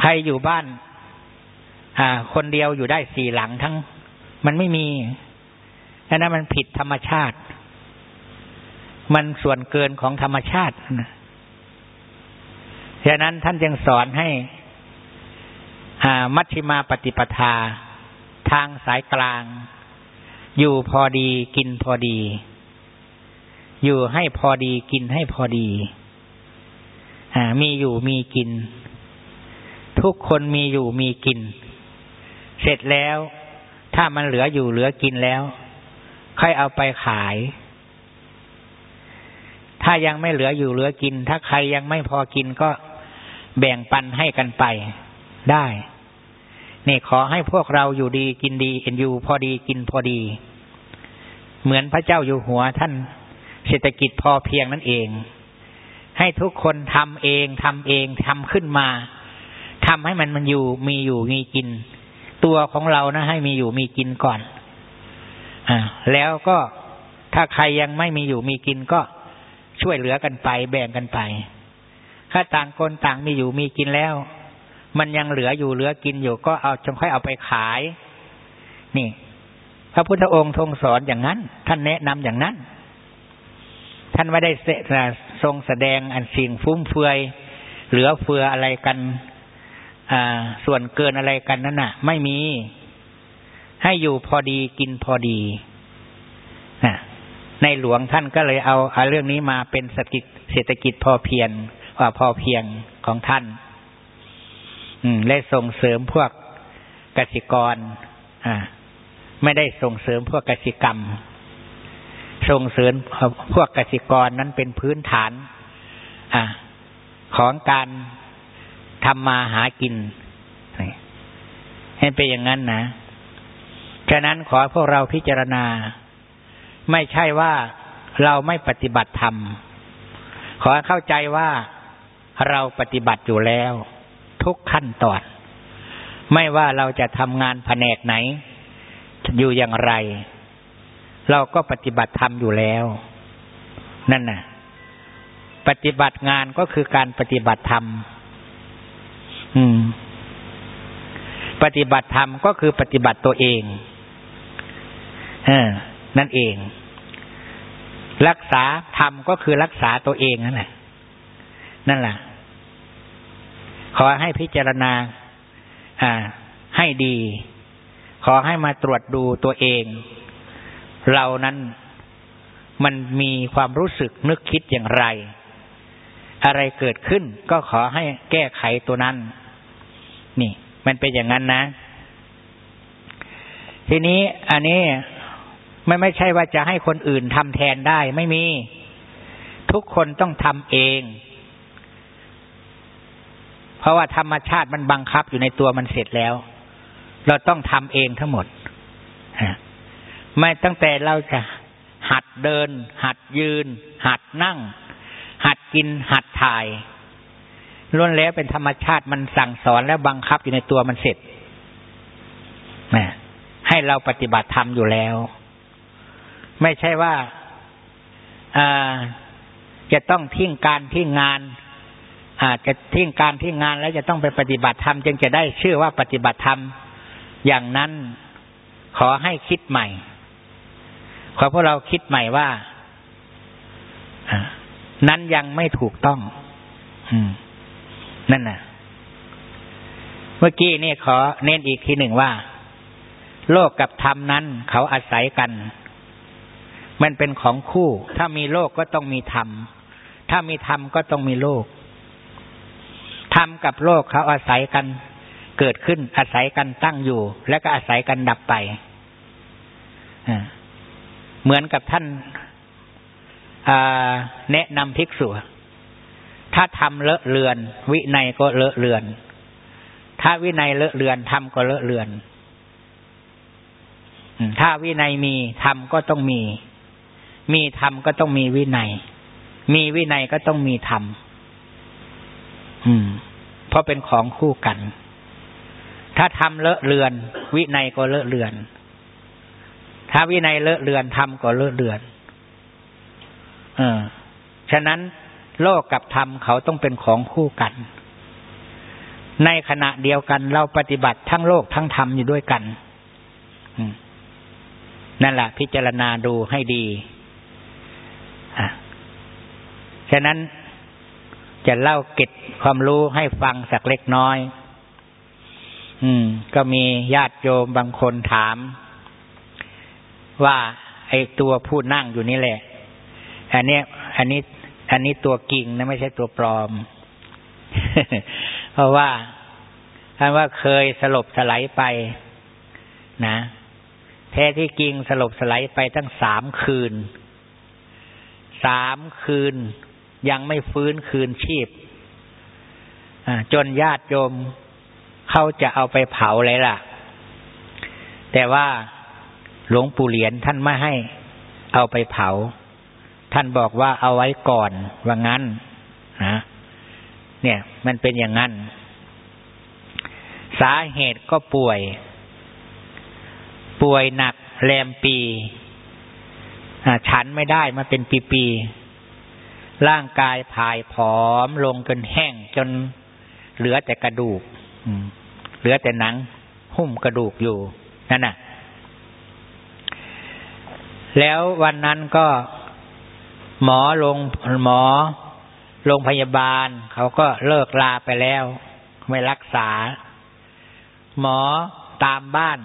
ใครอยู่บ้าน อ่า คนเดียวอยู่ได้สี่หลังทั้ง มันไม่มีอันนั้นมันผิดธรรมชาติ มันส่วนเกินของธรรมชาติฉะนั้นท่านจึงสอนให้มัชฌิมาปฏิปทา ทางสายกลาง อยู่พอดีกินพอดี อยู่ให้พอดีกินให้พอดีอมีอยู่มีกิน ทุกคนมีอยู่มีกิน เสร็จแล้ว ถ้ามันเหลืออยู่เหลือกินแล้ว ค่อยเอาไปขายายังไม่เหลืออยู่เหลือกิน ถ้าใครยังไม่พอกินก็แบ่งปันให้กันไปได้ นี่ขอให้พวกเราอยู่ดีกินดีเอ็นอยู่พอดีกินพอดี เหมือนพระเจ้าอยู่หัวท่านเศรษฐกิจพอเพียงนั่นเอง ให้ทุกคนทำเองทำเองทำขึ้นมาทำให้มันมันอยู่มีอยู่มีกิน ตัวของเรานะ ให้มีอยู่มีกินก่อน อ่า แล้วก็ถ้าใครยังไม่มีอยู่มีกินก็ ช่วยเหลือกันไป แบ่งกันไป ถ้าต่างคนต่างมีอยู่มีกินแล้ว มันยังเหลืออยู่เหลือกินอยู่ก็เอาจงค่อยเอาไปขาย นี่ พระพุทธองค์ทรงสอนอย่างนั้น ท่านแนะนำอย่างนั้น ท่านไม่ได้ทรงแสดงอันสิ่งฟุ้มเฟือยเหลือเฟืออะไรกันส่วนเกินอะไรกันนั่นน่ะ ไม่มี ให้อยู่พอดีกินพอดี ในหลวงท่านก็เลยเอาเอาเรื่องนี้มาเป็นสกิจเศรษฐกิจพอเพียงว่าพอเพียงของท่าน อืมและส่งเสริมพวกกสิกร อ่า ไม่ได้ส่งเสริมพวกกสิกรรม ส่งเสริมพวกกสิกรนั้นเป็นพื้นฐาน อ่า ของการทำมาหากินให้เป็นอย่างนั้นนะ ฉะนั้นขอพวกเราพิจารณา ไม่ใช่ว่าเราไม่ปฏิบัติธรรม ขอเข้าใจว่าเราปฏิบัติอยู่แล้ว ทุกขั้นตอน ไม่ว่าเราจะทำงานแผนกไหน อยู่อย่างไร เราก็ปฏิบัติธรรมอยู่แล้ว นั่นน่ะ ปฏิบัติงานก็คือการปฏิบัติธรรม อืม ปฏิบัติธรรมก็คือปฏิบัติตัวเอง เออ นั่นเอง รักษาธรรมก็คือรักษาตัวเองนั่นแหละนั่นแหละขอให้พิจารณา อ่า ให้ดี ขอให้มาตรวจดูตัวเอง เรานั้นมันมีความรู้สึกนึกคิดอย่างไร อะไรเกิดขึ้นก็ขอให้แก้ไขตัวนั้น นี่ มันเป็นอย่างนั้นนะ ทีนี้อันนี้ ไม่ไม่ใช่ว่าจะให้คนอื่นทำแทนได้ไม่มี ทุกคนต้องทำเอง เพราะว่าธรรมชาติมันบังคับอยู่ในตัวมันเสร็จแล้ว เราต้องทำเองทั้งหมดไม่ตั้งแต่เราจะหัดเดิน หัดยืน หัดนั่ง หัดกิน หัดถ่ายล้วนแล้วเป็นธรรมชาติมันสั่งสอนและบังคับอยู่ในตัวมันเสร็จนะให้เราปฏิบัติธรรมอยู่แล้ว ไม่ใช่ว่าจะต้องทิ้งการทิ้งงาน อาจจะทิ้งการทิ้งงานแล้วจะต้องไปปฏิบัติธรรมจึงจะได้ชื่อว่าปฏิบัติธรรม อย่างนั้นขอให้คิดใหม่ ขอพวกเราคิดใหม่ว่านั้นยังไม่ถูกต้องอนั่นน่ะ เมื่อกี้นี่ขอเน้นอีกทีหนึ่งว่า โลกกับธรรมนั้นเขาอาศัยกัน มันเป็นของคู่ ถ้ามีโลกก็ต้องมีธรรม ถ้ามีธรรมก็ต้องมีโลก ธรรมกับโลกเขาอาศัยกันเกิดขึ้นอาศัยกันตั้งอยู่ แล้วก็อาศัยกันดับไป เหมือนกับท่านแนะนำภิกษุถ้าทำเลอะเลือน วินัยก็เลอะเลือน ถ้าวินัยเลอะเลือนทำก็เลอะเลือน ถ้าวินัยมีธรรมก็ต้องมี มีธรรมก็ต้องมีวินัย มีวินัยก็ต้องมีธรรม อืม เพราะเป็นของคู่กัน ถ้าทำเลอะเลือน วินัยก็เลอะเลือน ถ้าวินัยเลอะเลือนธรรมก็เลอะเลือน เออ ฉะนั้นโลกกับธรรมเขาต้องเป็นของคู่กัน ในขณะเดียวกันเราปฏิบัติทั้งโลกทั้งธรรมอยู่ด้วยกันนั่นแหละพิจารณาดูให้ดี ฉะนั้นจะเล่าเก็บความรู้ให้ฟังสักเล็กน้อย อืม ก็มีญาติโยมบางคนถาม ว่า ไอ้ตัวผู้นั่งอยู่นี่แหละ อันนี้อันนี้ อันนี้ตัวกิ่งนะไม่ใช่ตัวปลอม เพราะว่าท่านว่าเคยสลบสลายไป นะ แท้ที่กิ่งสลบสลายไปตั้งสามคืน สามคืน ยังไม่ฟื้นคืนชีพจนญาติโยมเขาจะเอาไปเผาเลยล่ะ แต่ว่าหลวงปู่เหรียญท่านไม่ให้เอาไปเผา ท่านบอกว่าเอาไว้ก่อนว่างั้นนะเนี่ย มันเป็นอย่างนั้น สาเหตุก็ป่วย ป่วยหนักแรมปี ฉันไม่ได้มาเป็นปีๆ ร่างกายผายผอมลงจนแห้งจนเหลือแต่กระดูกเหลือแต่หนัง หุ้มกระดูกอยู่นั่นน่ะ แล้ววันนั้นก็หมอลงหมอโรงพยาบาล เขาก็เลิกลาไปแล้ว ไม่รักษา หมอตามบ้าน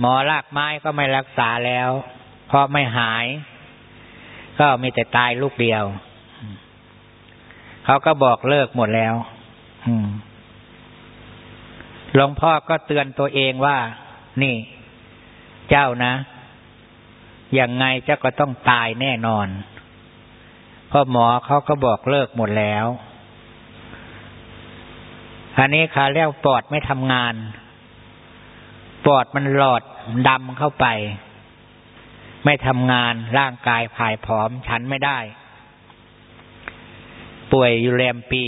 หมอรากไม้ก็ไม่รักษาแล้ว เพราะไม่หาย ก็มีแต่ตายลูกเดียว เขาก็บอกเลิกหมดแล้วหลวงพ่อก็เตือนตัวเองว่า นี่ เจ้านะ อย่างไงเจ้าก็ต้องตายแน่นอน เพราะหมอเขาก็บอกเลิกหมดแล้ว อันนี้ขาเรียกปอดไม่ทำงาน ปอดมันหลอดดำเข้าไป ไม่ทำงานร่างกายผายผอมฉันไม่ได้ ป่วยอยู่แรมปี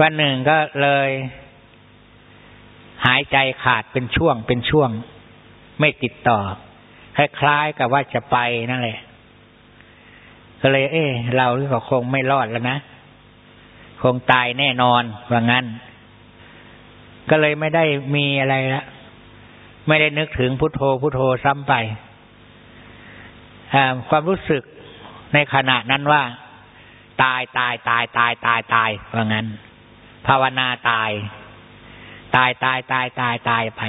วันหนึ่งก็เลย หายใจขาดเป็นช่วงเป็นช่วง ไม่ติดต่อคล้ายๆกับว่าจะไปนั่นแหละก็เลย เอ๊เราหรือเปล่าคงไม่รอดแล้วนะ คงตายแน่นอนว่างั้น ก็เลยไม่ได้มีอะไรละ ไม่ได้นึกถึงพุโทโธพุโทโธซ้ำไปความรู้สึกในขณะนั้นว่า ตายตายตายตายตายตายว่างั้น ภาวนาตาย ตายตายตายตายตายไป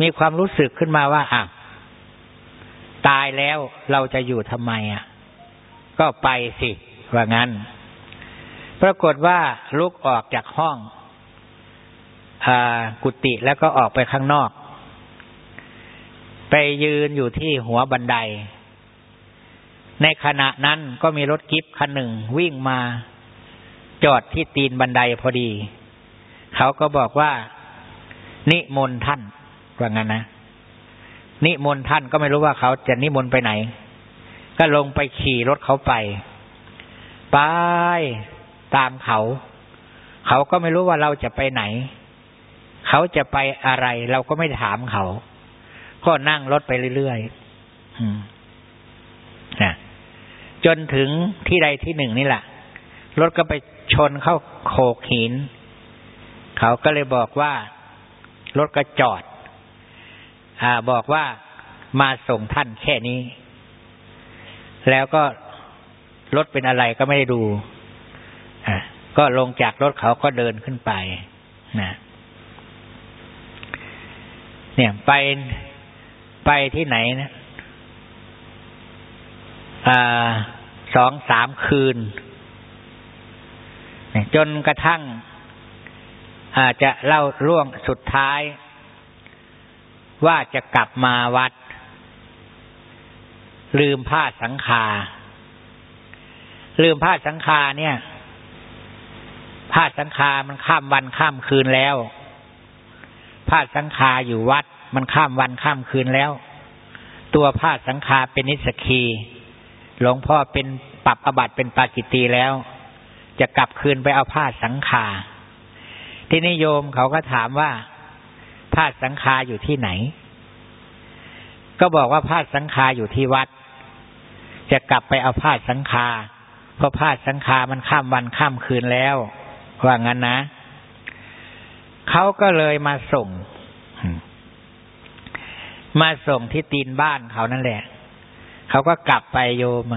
มีความรู้สึกขึ้นมาว่าอะตายแล้วเราจะอยู่ทำไมอะ ก็ไปสิว่างั้น ปรากฏว่าลุกออกจากห้อง กุฏิแล้วก็ออกไปข้างนอก ไปยืนอยู่ที่หัวบันได ในขณะนั้นก็มีรถกิฟคันหนึ่งวิ่งมาจอดที่ตีนบันไดพอดี เขาก็บอกว่า นิมนต์ท่านว่างั้นนะ นิมนต์ท่านก็ไม่รู้ว่าเขาจะนิมนต์ไปไหน ก็ลงไปขี่รถเขาไป ไปตามเขา เขาก็ไม่รู้ว่าเราจะไปไหน เขาจะไปอะไร เราก็ไม่ถามเขา ก็นั่งรถไปเรื่อยๆนะจนถึงที่ใดที่หนึ่งนี่แหละรถก็ไปชนเข้าโขกหิน เขาก็เลยบอกว่ารถก็จอด อ่า บอกว่ามาส่งท่านแค่นี้ แล้วก็รถเป็นอะไรก็ไม่ได้ดู อ่ก็ลงจากรถเขาก็เดินขึ้นไป นะ เนี่ยไปไปที่ไหนนะอสองสามคืน จนกระทั่งอาจจะเล่าร่วงสุดท้าย ว่าจะกลับมาวัด ลืมผ้าสังคาลืมผ้าสังคาเนี่ย ผ้าสังคามันข้ามวันข้ามคืนแล้ว ผ้าสังคาอยู่วัด มันข้ามวันข้ามคืนแล้ว ตัวผ้าสังคาเป็นนิสกี หลวงพ่อเป็นปรับอบัตเป็นปากิตีแล้ว จะกลับคืนไปเอาผ้าสังคาที่นิยมเขาก็ถามว่าธาสังขารอยู่ที่ไหน ก็บอกว่าธาสังขารอยู่ที่วัด จะกลับไปเอาธาสังขารเพราะธาสังขามันข้ามวันข้ามคืนแล้วว่างั้นนะ เขาก็เลยมาส่ง มาส่งที่ตีนบ้านเขานั่นแหละ เขาก็กลับไปโยม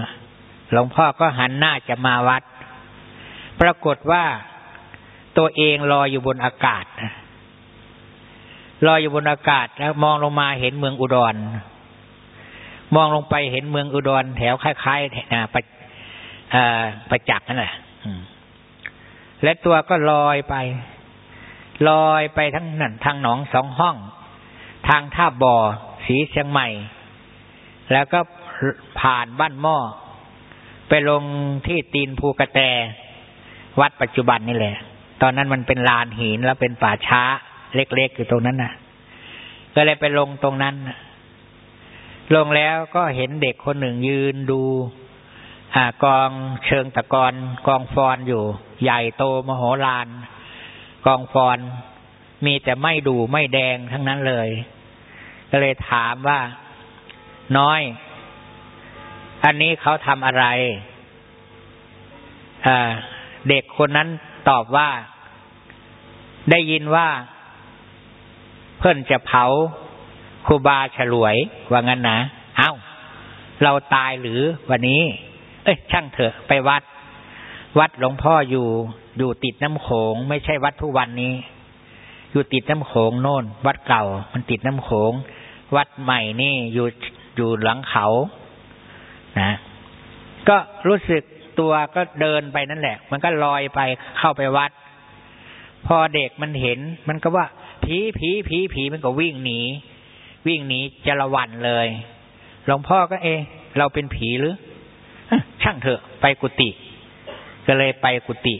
หลวงพ่อก็หันหน้าจะมาวัด ปรากฏว่าตัวเองลอยอยู่บนอากาศลอยอยู่บนอากาศแล้วมองลงมาเห็นเมืองอุดร มองลงไปเห็นเมืองอุดร แถวคล้ายๆประประจักษ์นั่นแหละและตัวก็ลอยไป ลอยไปทั้งนั่นทางหนองสองห้อง ทางท่าบ่อ สีเชียงใหม่ แล้วก็ผ่านบ้านหม้อ ไปลงที่ตีนภูกระแต วัดปัจจุบันนี่แหละ ตอนนั้นมันเป็นลานหินแล้วเป็นป่าช้า เล็กๆอยู่ตรงนั้นนะก็เลยไปลงตรงนั้น ลงแล้วก็เห็นเด็กคนหนึ่งยืนดูอกองเชิงตะกอนกองฟอนอยู่ ใหญ่โตมโหฬาร กองฟอน มีแต่ไม่ดูไม่แดงทั้งนั้นเลย ก็เลยถามว่าน้อย อันนี้เขาทำอะไรเด็กคนนั้นตอบว่า ได้ยินว่า เพื่อนจะเผาครูบาฉลวย ว่างั้นนะ เอา้า เราตายหรือวันนี้ เอ้ยช่างเถอะไปวัด วัดหลวงพ่ออยู่ อยู่ติดน้ำโขง ไม่ใช่วัดทุกวันนี้ อยู่ติดน้ำโขงโน่น วัดเก่า มันติดน้ำโขง วัดใหม่นี่อยู่อยู่หลังเขา นะ ก็รู้สึกตัวก็เดินไปนั่นแหละ มันก็ลอยไปเข้าไปวัด พอเด็กมันเห็น มันก็ว่า ผีผีผีผีมันก็วิ่งหนี วิ่งหนีจะละวันเลยหลวงพ่อก็เอเราเป็นผีหรือช่างเถอะไปกุฏิก็เลยไปกุฏิ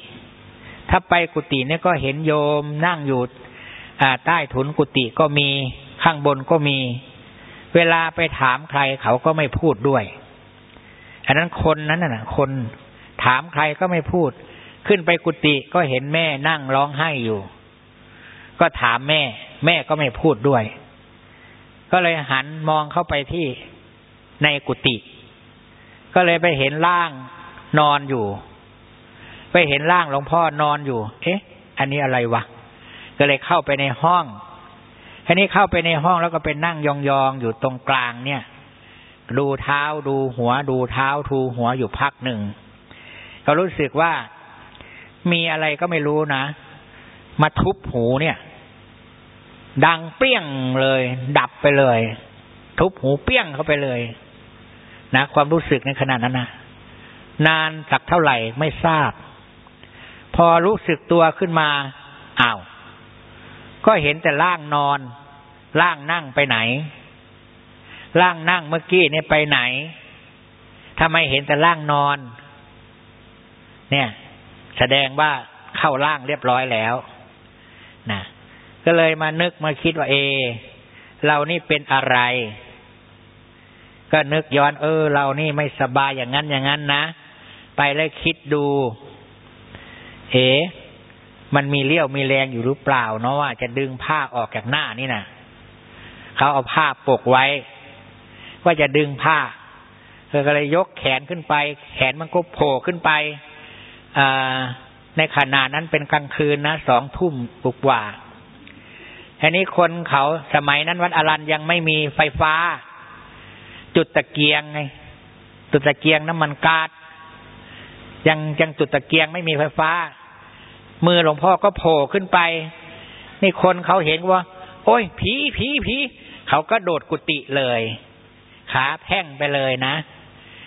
ถ้าไปกุฏิเนี่ยก็เห็นโยมนั่งอยู่ใต้ถุนกุฏิก็มีข้างบนก็มี เวลาไปถามใครเขาก็ไม่พูดด้วย อันนั้นคนนั้นน่ะ คนถามใครก็ไม่พูด ขึ้นไปกุฏิก็เห็นแม่นั่งร้องไห้อยู่ ก็ถามแม่ แม่ก็ไม่พูดด้วย ก็เลยหันมองเข้าไปที่ในกุฏิก็เลยไปเห็นร่างนอนอยู่ ไปเห็นร่างหลวงพ่อนอนอยู่ เอ๊ะ อันนี้อะไรวะ ก็เลยเข้าไปในห้องทีนี้เข้าไปในห้องแล้วก็ไปนั่งยองๆอยู่ตรงกลางเนี่ย ดูเท้าดูหัว ดูเท้าทูหัวอยู่พักหนึ่งก็รู้สึกว่ามีอะไรก็ไม่รู้นะ มาทุบหูเนี่ย ดังเปี้ยงเลย ดับไปเลย ทุบหูเปี้ยงเข้าไปเลย นะ ความรู้สึกในขณะนั้นนะนานสักเท่าไหร่ไม่ทราบ พอรู้สึกตัวขึ้นมาอ้าวก็เห็นแต่ร่างนอน ร่างนั่งไปไหน ร่างนั่งเมื่อกี้เนี่ยไปไหนทำไมเห็นแต่ร่างนอน เนี่ย แสดงว่าเข้าร่างเรียบร้อยแล้วนะก็เลยมานึกมาคิดว่าเอ เรานี่เป็นอะไร ก็นึกย้อน เออ เรานี่ไม่สบายอย่างนั้นอย่างนั้นนะ ไปแล้วคิดดู เอ๋มันมีเลี้ยวมีแรงอยู่หรือเปล่าเนาะว่าจะดึงผ้าออกจากหน้านี่นะเขาเอาผ้าปกไว้ ว่าจะดึงผ้าเธอก็เลยยกแขนขึ้นไป แขนมันก็โผล่ขึ้นไปในขณะนั้นเป็นกลางคืนนะสองทุ่มกว่าอันนี้คนเขาสมัยนั้นวัดอรันยังไม่มีไฟฟ้า จุดตะเกียงไงจุดตะเกียงน้ำมันกาด ยังยังจุดตะเกียงไม่มีไฟฟ้า มือหลวงพ่อก็โผล่ขึ้นไป นี่คนเขาเห็นว่า โอ้ย ผีผีผีเขาก็โดดกุฏิเลยขาแพ่งไปเลยนะ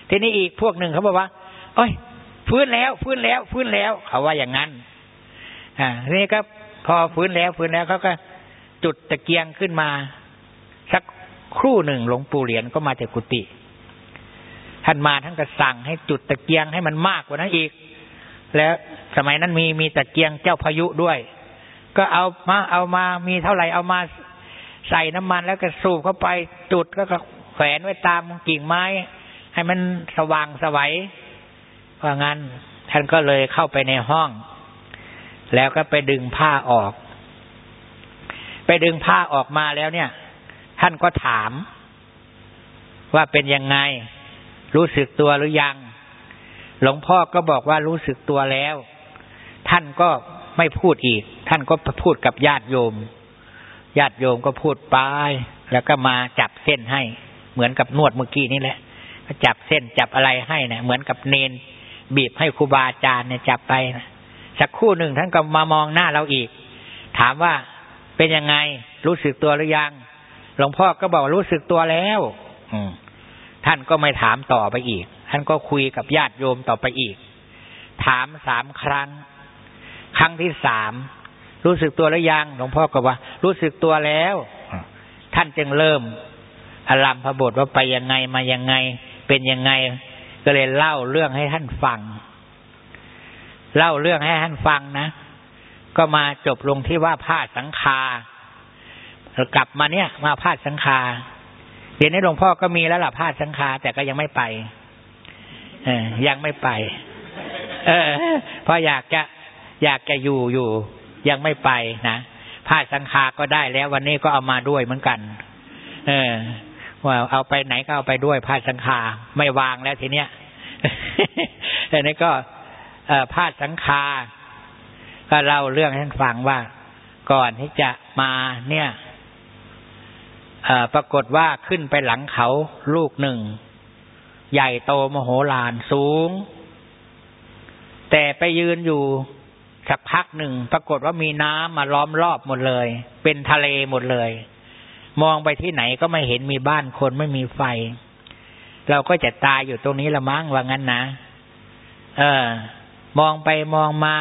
ทีนี้อีกพวกหนึ่งเขาบอกว่า โอ้ยฟื้นแล้วฟื้นแล้วฟื้นแล้ว เขาว่าอย่างนั้น อ่าทีนี่ก็พอฟื้นแล้วฟื้นแล้วเขาก็จุดตะเกียงขึ้นมา สักครู่หนึ่งหลวงปู่เหรียญก็มาจากกุฏิ ท่านมาท่านก็สั่งให้จุดตะเกียงให้มันมากกว่านั้นอีก แล้วสมัยนั้นมีมีตะเกียงเจ้าพายุด้วย ก็เอามาเอามามีเท่าไหร่เอามาใส่น้ำมันแล้วก็สูบเข้าไปจุดก็แขวนไว้ตามกิ่งไม้ ให้มันสว่างสวัยว่างั้นท่านก็เลยเข้าไปในห้อง แล้วก็ไปดึงผ้าออก ไปดึงผ้าออกมาแล้วเนี่ย ท่านก็ถามว่าเป็นยังไง รู้สึกตัวหรือยัง หลวงพ่อก็บอกว่ารู้สึกตัวแล้ว ท่านก็ไม่พูดอีก ท่านก็พูดกับญาติโยม ญาติโยมก็พูดไป แล้วก็มาจับเส้นให้ เหมือนกับนวดเมื่อกี้นี่แหละจับเส้นจับอะไรให้เนะี่ยเหมือนกับเนน บีบให้ครูบาอาจารย์เนี่ยจับไปนะสักคู่หนึ่งท่านก็มามองหน้าเราอีก ถามว่าเป็นยังไง รู้สึกตัวหรือยัง หลวงพ่อก็บอกรู้สึกตัวแล้ว อืม ท่านก็ไม่ถามต่อไปอีก ท่านก็คุยกับญาติโยมต่อไปอีก ถามสามครั้ง ครั้งที่สามรู้สึกตัวแล้วยังหลวงพ่อก็ว่า รู้สึกตัวแล้ว ท่านจึงเริ่มอารามพระบทว่าไปยังไงมายังไง เป็นยังไง ก็เลยเล่าเรื่องให้ท่านฟัง เล่าเรื่องให้ท่านฟังนะ ก็มาจบลงที่ว่าผ้าสังคากลับมาเนี่ย มาพาดสังคา เดี๋ยวนี้หลวงพ่อก็มีแล้วล่ะพาดสังคาแต่ก็ยังไม่ไป เออยังไม่ไป เออเพราะอยากจะอยากจะอยู่อยู่ ยังไม่ไปนะพาดสังคาก็ได้แล้ว วันนี้ก็เอามาด้วยเหมือนกัน เออว่าเอาไปไหนก็เอาไปด้วยพาดสังคาไม่วางแล้วทีเนี้ยอันนี้ก็พาดสังคาก็เล่าเรื่องให้ฟังว่า ก่อนที่จะมาเนี่ย ปรากฏว่าขึ้นไปหลังเขาลูกหนึ่ง ใหญ่โตมโหฬารสูง แต่ไปยืนอยู่สักพักหนึ่ง ปรากฏว่ามีน้ำมาล้อมรอบหมดเลย เป็นทะเลหมดเลย มองไปที่ไหนก็ไม่เห็นมีบ้านคนไม่มีไฟ เราก็จะตายอยู่ตรงนี้ละมั้งว่างั้นนะ เออ มองไปมองมา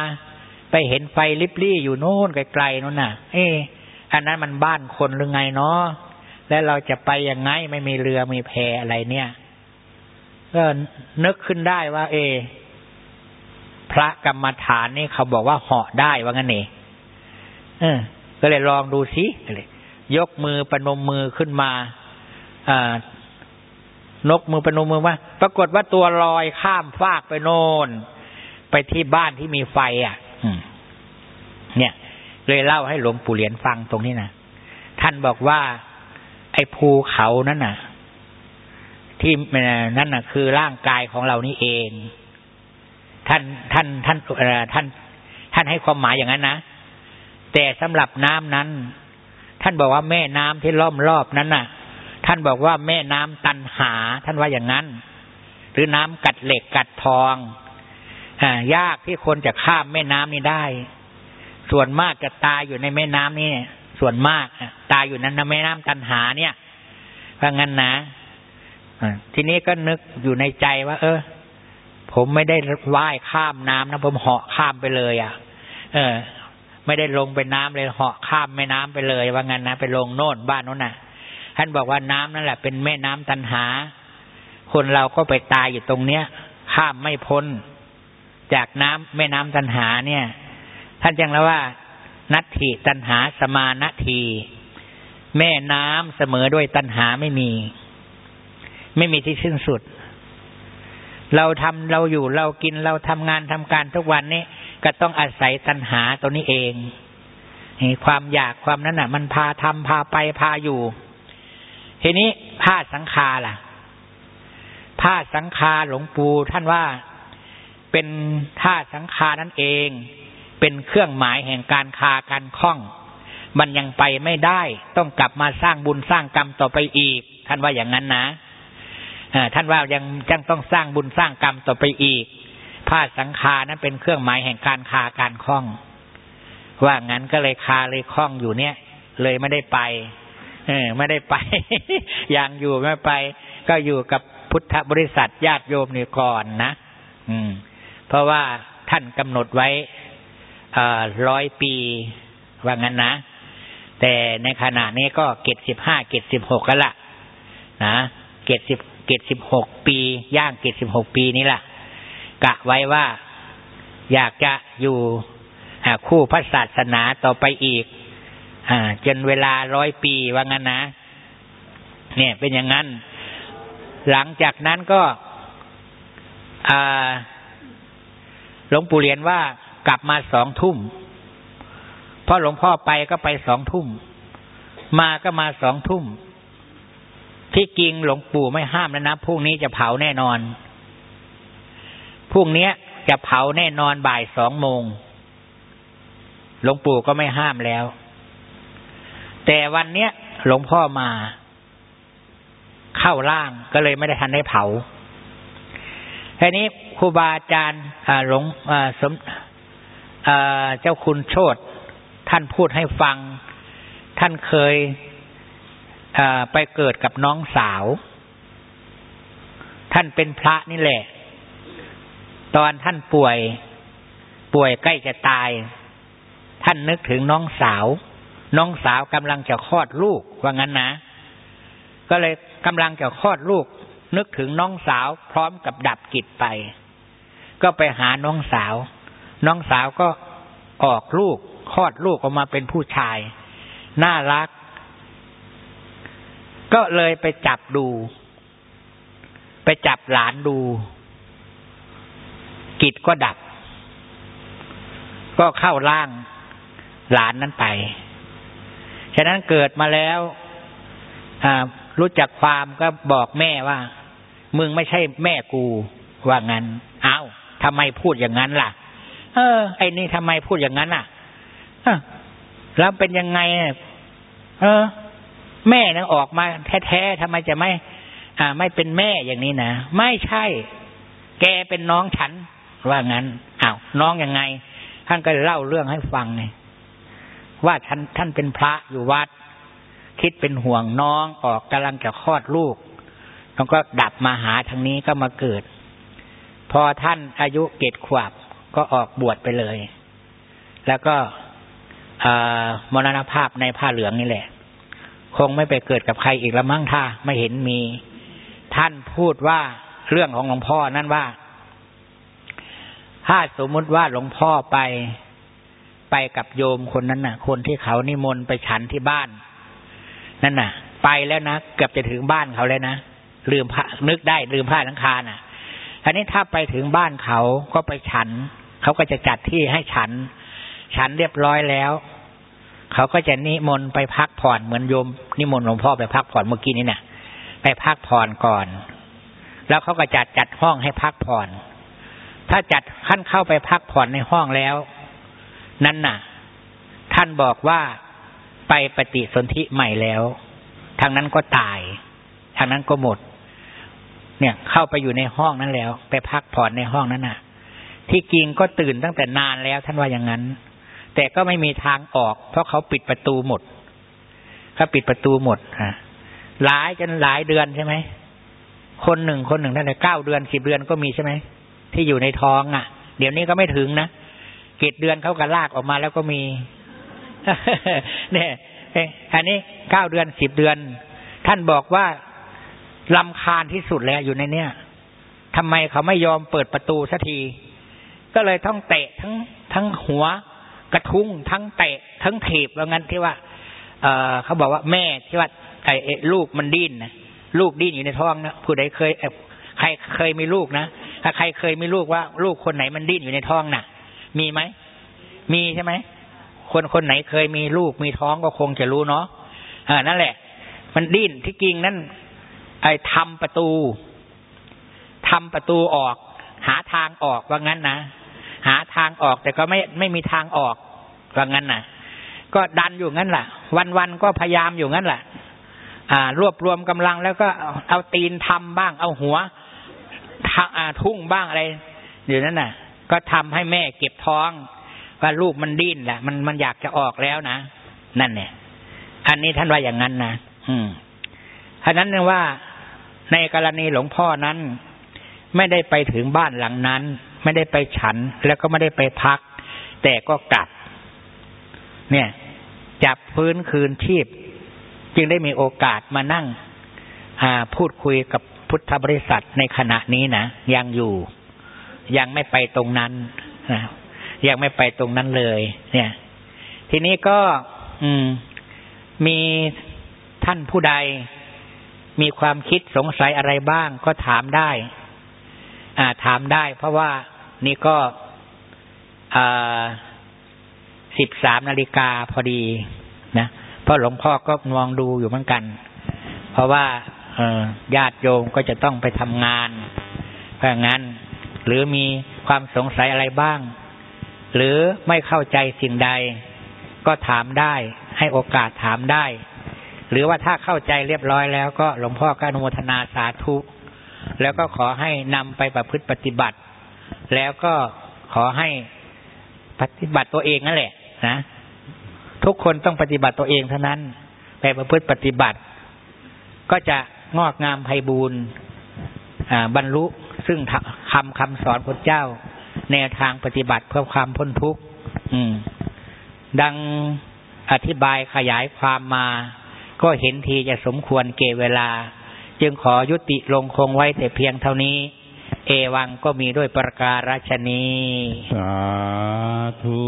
ไปเห็นไฟลิบลี่อยู่โน่นไกลๆนู่นน่ะ เอออันนั้นมันบ้านคนหรือไงเนาะ แล้วเราจะไปยังไงไม่มีเรือมีแพอะไรเนี่ย ก็นึกขึ้นได้ว่า เอ พระกรรมฐานนี่เขาบอกว่าเหาะได้ว่างั้นเองเออ ก็เลยลองดูสิเลยยกมือประนมมือขึ้นมาอ่านกมือประนมมือว่า ปรากฏว่าตัวลอยข้ามฟากไปโน่นไปที่บ้านที่มีไฟ อะอืเนี่ย เลยเล่าให้หลวงปู่เหรียญฟังตรงนี้นะท่านบอกว่า อ้ภูเขานั่นน่ะ ที่นั่นน่ะ คือร่างกายของเรานี่เอง ท่านท่านท่านท่าน ท่านให้ความหมายอย่างนั้นนะแต่สำหรับน้ำนั้น ท่านบอกว่าแม่น้ำที่ล้อมรอบนั้นน่ะ ท่านบอกว่าแม่น้ำตันหา ท่านว่าอย่างนั้น หรือน้ำกัดเหล็กกัดทองอ่ายากที่คนจะข้ามแม่น้ำนี้ได้ ส่วนมากจะตายอยู่ในแม่น้ำนี่ ส่วนมากตายอยู่นั้นในแม่น้ำตันหาเนี่ยเพราะงั้นนะทีนี้ก็นึกอยู่ในใจว่า เออ ผมไม่ได้ว่ายข้ามน้ำนะผมเหาะข้ามไปเลยอะ เออ ไม่ได้ลงไปน้ำเลยเหาะข้ามแม่น้ำไปเลย ว่างั้นนะไปลงโน่นบ้านโน่นน่ะ ท่านบอกว่าน้ำนั่นแหละเป็นแม่น้ำตันหา คนเราก็ไปตายอยู่ตรงเนี้ย ข้ามไม่พ้น จากน้ำแม่น้ำตันหาเนี่ย ท่านจังแล้วว่า นัตถิตันหาสมานาทีแม่น้ำเสมอด้วยตันหาไม่มี ไม่มีที่สิ้นสุด เราทำเราอยู่เรากินเราทำงานทำการทุกวันนี้ก็ต้องอาศัยตันหาตัวนี้เองความอยากความนั้นน่ะ มันพาทำพาไปพาอยู่ ทีนี้ผ้าสังคาล่ะผ้าสังคาหลวงปู่ท่านว่าเป็นท่าสังคานั่นเอง เป็นเครื่องหมายแห่งการคาการคล้อง มันยังไปไม่ได้ต้องกลับมาสร้างบุญสร้างกรรมต่อไปอีก ท่านว่าอย่างนั้นนะท่านว่ายังยังต้องสร้างบุญสร้างกรรมต่อไปอีกผ้าสังขานั้นเป็นเครื่องหมายแห่งการคาการคล้อง ว่างั้นก็เลยคาเลยคล้องอยู่เนี่ย เลยไม่ได้ไปเออไม่ได้ไปยังอยู่ไม่ไป ก็อยู่กับพุทธบริษัทญาติโยมนี่ก่อนนะอืม เพราะว่าท่านกำหนดไว้ ร้อยปีว่างั้นนะ แต่ในขณะนี้ก็เกตสิบห้าเกตสิบหกกันละนะเกตสิบเกตสิบหกปี ย่างเกตสิบหกปีนี้ละกะไว้ว่าอยากจะอยู่คู่พระศาสนาต่อไปอีกอจนเวลาร้อยปีว่างั้นนะ เนี่ยเป็นอย่างนั้น หลังจากนั้นก็หลวงปู่เรียนว่า กลับมาสองทุ่มพอหลวงพ่อไปก็ไปสองทุ่ม มาก็มาสองทุ่ม ที่จริงหลวงปู่ไม่ห้ามแล้วนะพรุ่งนี้จะเผาแน่นอนพรุ่งนี้จะเผาแน่นอนบ่ายสองโมงหลวงปู่ก็ไม่ห้ามแล้ว แต่วันเนี้ยหลวงพ่อมา เข้าล่างก็เลยไม่ได้ทันได้เผาทีนี้ครูบาอาจารย์หลวงสม เจ้าคุณโชตท่านพูดให้ฟัง ท่านเคยไปเกิดกับน้องสาว ท่านเป็นพระนี่แหละ ตอนท่านป่วย ป่วยใกล้จะตาย ท่านนึกถึงน้องสาว น้องสาวกำลังจะคลอดลูกว่างั้นนะ ก็เลยกำลังจะคลอดลูก นึกถึงน้องสาวพร้อมกับดับกิจไป ก็ไปหาน้องสาว น้องสาวก็ออกลูกคลอดลูกออกมาเป็นผู้ชาย น่ารัก ก็เลยไปจับดู ไปจับหลานดู กิจก็ดับ ก็เข้าร่างหลานนั้นไป ฉะนั้นเกิดมาแล้วรู้จักความก็บอกแม่ว่า มึงไม่ใช่แม่กูว่างั้น เอา้าทำไมพูดอย่างนั้นล่ะ เออ ไอ้นี่ทำไมพูดอย่างนั้นอะแล้วเป็นยังไงเออ แม่นั้นออกมาแท้ๆทำไมจะไม่ อ่า ไม่เป็นแม่อย่างนี้นะไม่ใช่ แกเป็นน้องฉันว่างั้นอ้าวน้องอยังไง ท่านก็เล่าเรื่องให้ฟังไงว่าท่านท่านเป็นพระอยู่วัด คิดเป็นห่วงน้องออกกำลังจะคลอดลูกแล้วก็ดับมาหาทางนี้ก็มาเกิด พอท่านอายุเกตขวบ ก็ออกบวชไปเลย แล้วก็มรณภาพในผ้าเหลืองนี่แหละ คงไม่ไปเกิดกับใครอีกละมั้งท่าไม่เห็นมี ท่านพูดว่าเรื่องของหลวงพ่อนั่นว่า ถ้าสมมติว่าหลวงพ่อไปไปกับโยมคนนั้นน่ะ คนที่เขานิมนต์ไปฉันที่บ้าน นั่นน่ะ ไปแล้วนะเกือบจะถึงบ้านเขาแล้วนะลืมผ้านึกได้ลืมผ้าหลังคาน่ะอันนี้ถ้าไปถึงบ้านเขาก็ไปฉัน เขาก็จะจัดที่ให้ฉัน ฉันเรียบร้อยแล้ว เขาก็จะนิมนต์ไปพักผ่อนเหมือนโยม นิมนต์หลวงพ่อไปพักผ่อนเมื่อกี้นี้เนี่ยไปพักผ่อนก่อน แล้วเขาก็จัดจัดห้องให้พักผ่อน ถ้าจัดขั้นเข้าไปพักผ่อนในห้องแล้ว นั่นน่ะ ท่านบอกว่าไปปฏิสนธิใหม่แล้ว ทางนั้นก็ตาย ทางนั้นก็หมด เนี่ย เข้าไปอยู่ในห้องนั้นแล้ว ไปพักผ่อนในห้องนั้นน่ะ ที่จริงก็ตื่นตั้งแต่นานแล้วท่านว่าอย่างนั้น แต่ก็ไม่มีทางออก เพราะเขาปิดประตูหมดเขาปิดประตูหมดฮะหลายจนหลายเดือนใช่ไหมคนหนึ่งคนหนึ่งท่านเก้าเดือนสิบเดือนก็มีใช่ไหมที่อยู่ในท้องอะ เดี๋ยวนี้ก็ไม่ถึงนะเกตเดือนเขาก็ลากออกมาแล้วก็มี เนี่ยอันนี้เก้าเดือนสิบเดือน ท่านบอกว่าลำคาญที่สุดแล้วอยู่ในเนี้ยทำไมเขาไม่ยอมเปิดประตูสักที ก็เลยต้องเตะทั้งทั้งหัวกระทุ้งทั้งเตะ ทั้งถีบว่างั้นที่ว่า เออเขาบอกว่าแม่ที่ว่าไอ้ลูกมันดิ้นนะลูกดิ้นอยู่ในท้องนะผู้ใดเคยใครเคยมีลูกนะถ้าใครเคยมีลูกว่า ลูกคนไหนมันดิ้นอยู่ในท้องนะ่ะ มีไหมมีใช่ไหมคนคนไหนเคยมีลูกมีท้องก็คงจะรู้เนาะอ่านั่นแหละ มันดิ้นที่จริงนั่นไอ้ทำประตูทำประตูออก หาทางออกว่างั้นนะ หาทางออกแต่ก็ไม่ไม่มีทางออกว่างั้นนะก็ดันอยู่งั้นแหละวันวันก็พยายามอยู่งั้นแหละอ่ารวบรวมกำลังแล้วก็เอาตีนทำบ้าง เอาหัวทุ่งบ้างอะไร อยู่นั่นน่ะ ก็ทำให้แม่เก็บท้อง ว่าลูกมันดิ้นแหละมันมันอยากจะออกแล้วนะนั่นเนี่ยอันนี้ท่านว่าอย่างนั้นนะอืมฉะนั้นเนว่าในกรณีหลวงพ่อนั้น ไม่ได้ไปถึงบ้านหลังนั้น ไม่ได้ไปฉันแล้วก็ไม่ได้ไปพัก แต่ก็กลับ เนี่ย จับพื้นคืนชีพ จึงได้มีโอกาสมานั่งพูดคุยกับพุทธบริษัทในขณะนี้นะยังอยู่ ยังไม่ไปตรงนั้นนะยังไม่ไปตรงนั้นเลย เนี่ย ทีนี้ก็ อืม มีท่านผู้ใด มีความคิดสงสัยอะไรบ้างก็ถามได้ ถามได้ เพราะว่านี่ก็สิบสามนาฬิกาพอดีนะเพราะหลวงพ่อก็มองดูอยู่เหมือนกัน เพราะว่าญาติโยมก็จะต้องไปทำงาน เพราะงั้น หรือมีความสงสัยอะไรบ้าง หรือไม่เข้าใจสิ่งใด ก็ถามได้ ให้โอกาสถามได้ หรือว่าถ้าเข้าใจเรียบร้อยแล้วก็หลวงพ่อก็อนุโมทนาสาธุ แล้วก็ขอให้นำไปประพฤติปฏิบัติ แล้วก็ขอให้ปฏิบัติตัวเองนั่นแหละนะทุกคนต้องปฏิบัติตัวเองเท่านั้นไปประพฤติปฏิบัติ ก็จะงอกงามไพบูรณ์บรรลุซึ่งคำคำสอนพระเจ้า แนวทางปฏิบัติเพื่อความพ้นทุกข์ดังอธิบายขยายความมา ก็เห็นทีจะสมควรเกเวลา จึงขอยุติลงคงไว้แต่เพียงเท่านี้ เอวังก็มีด้วยประการราชนีสาธุ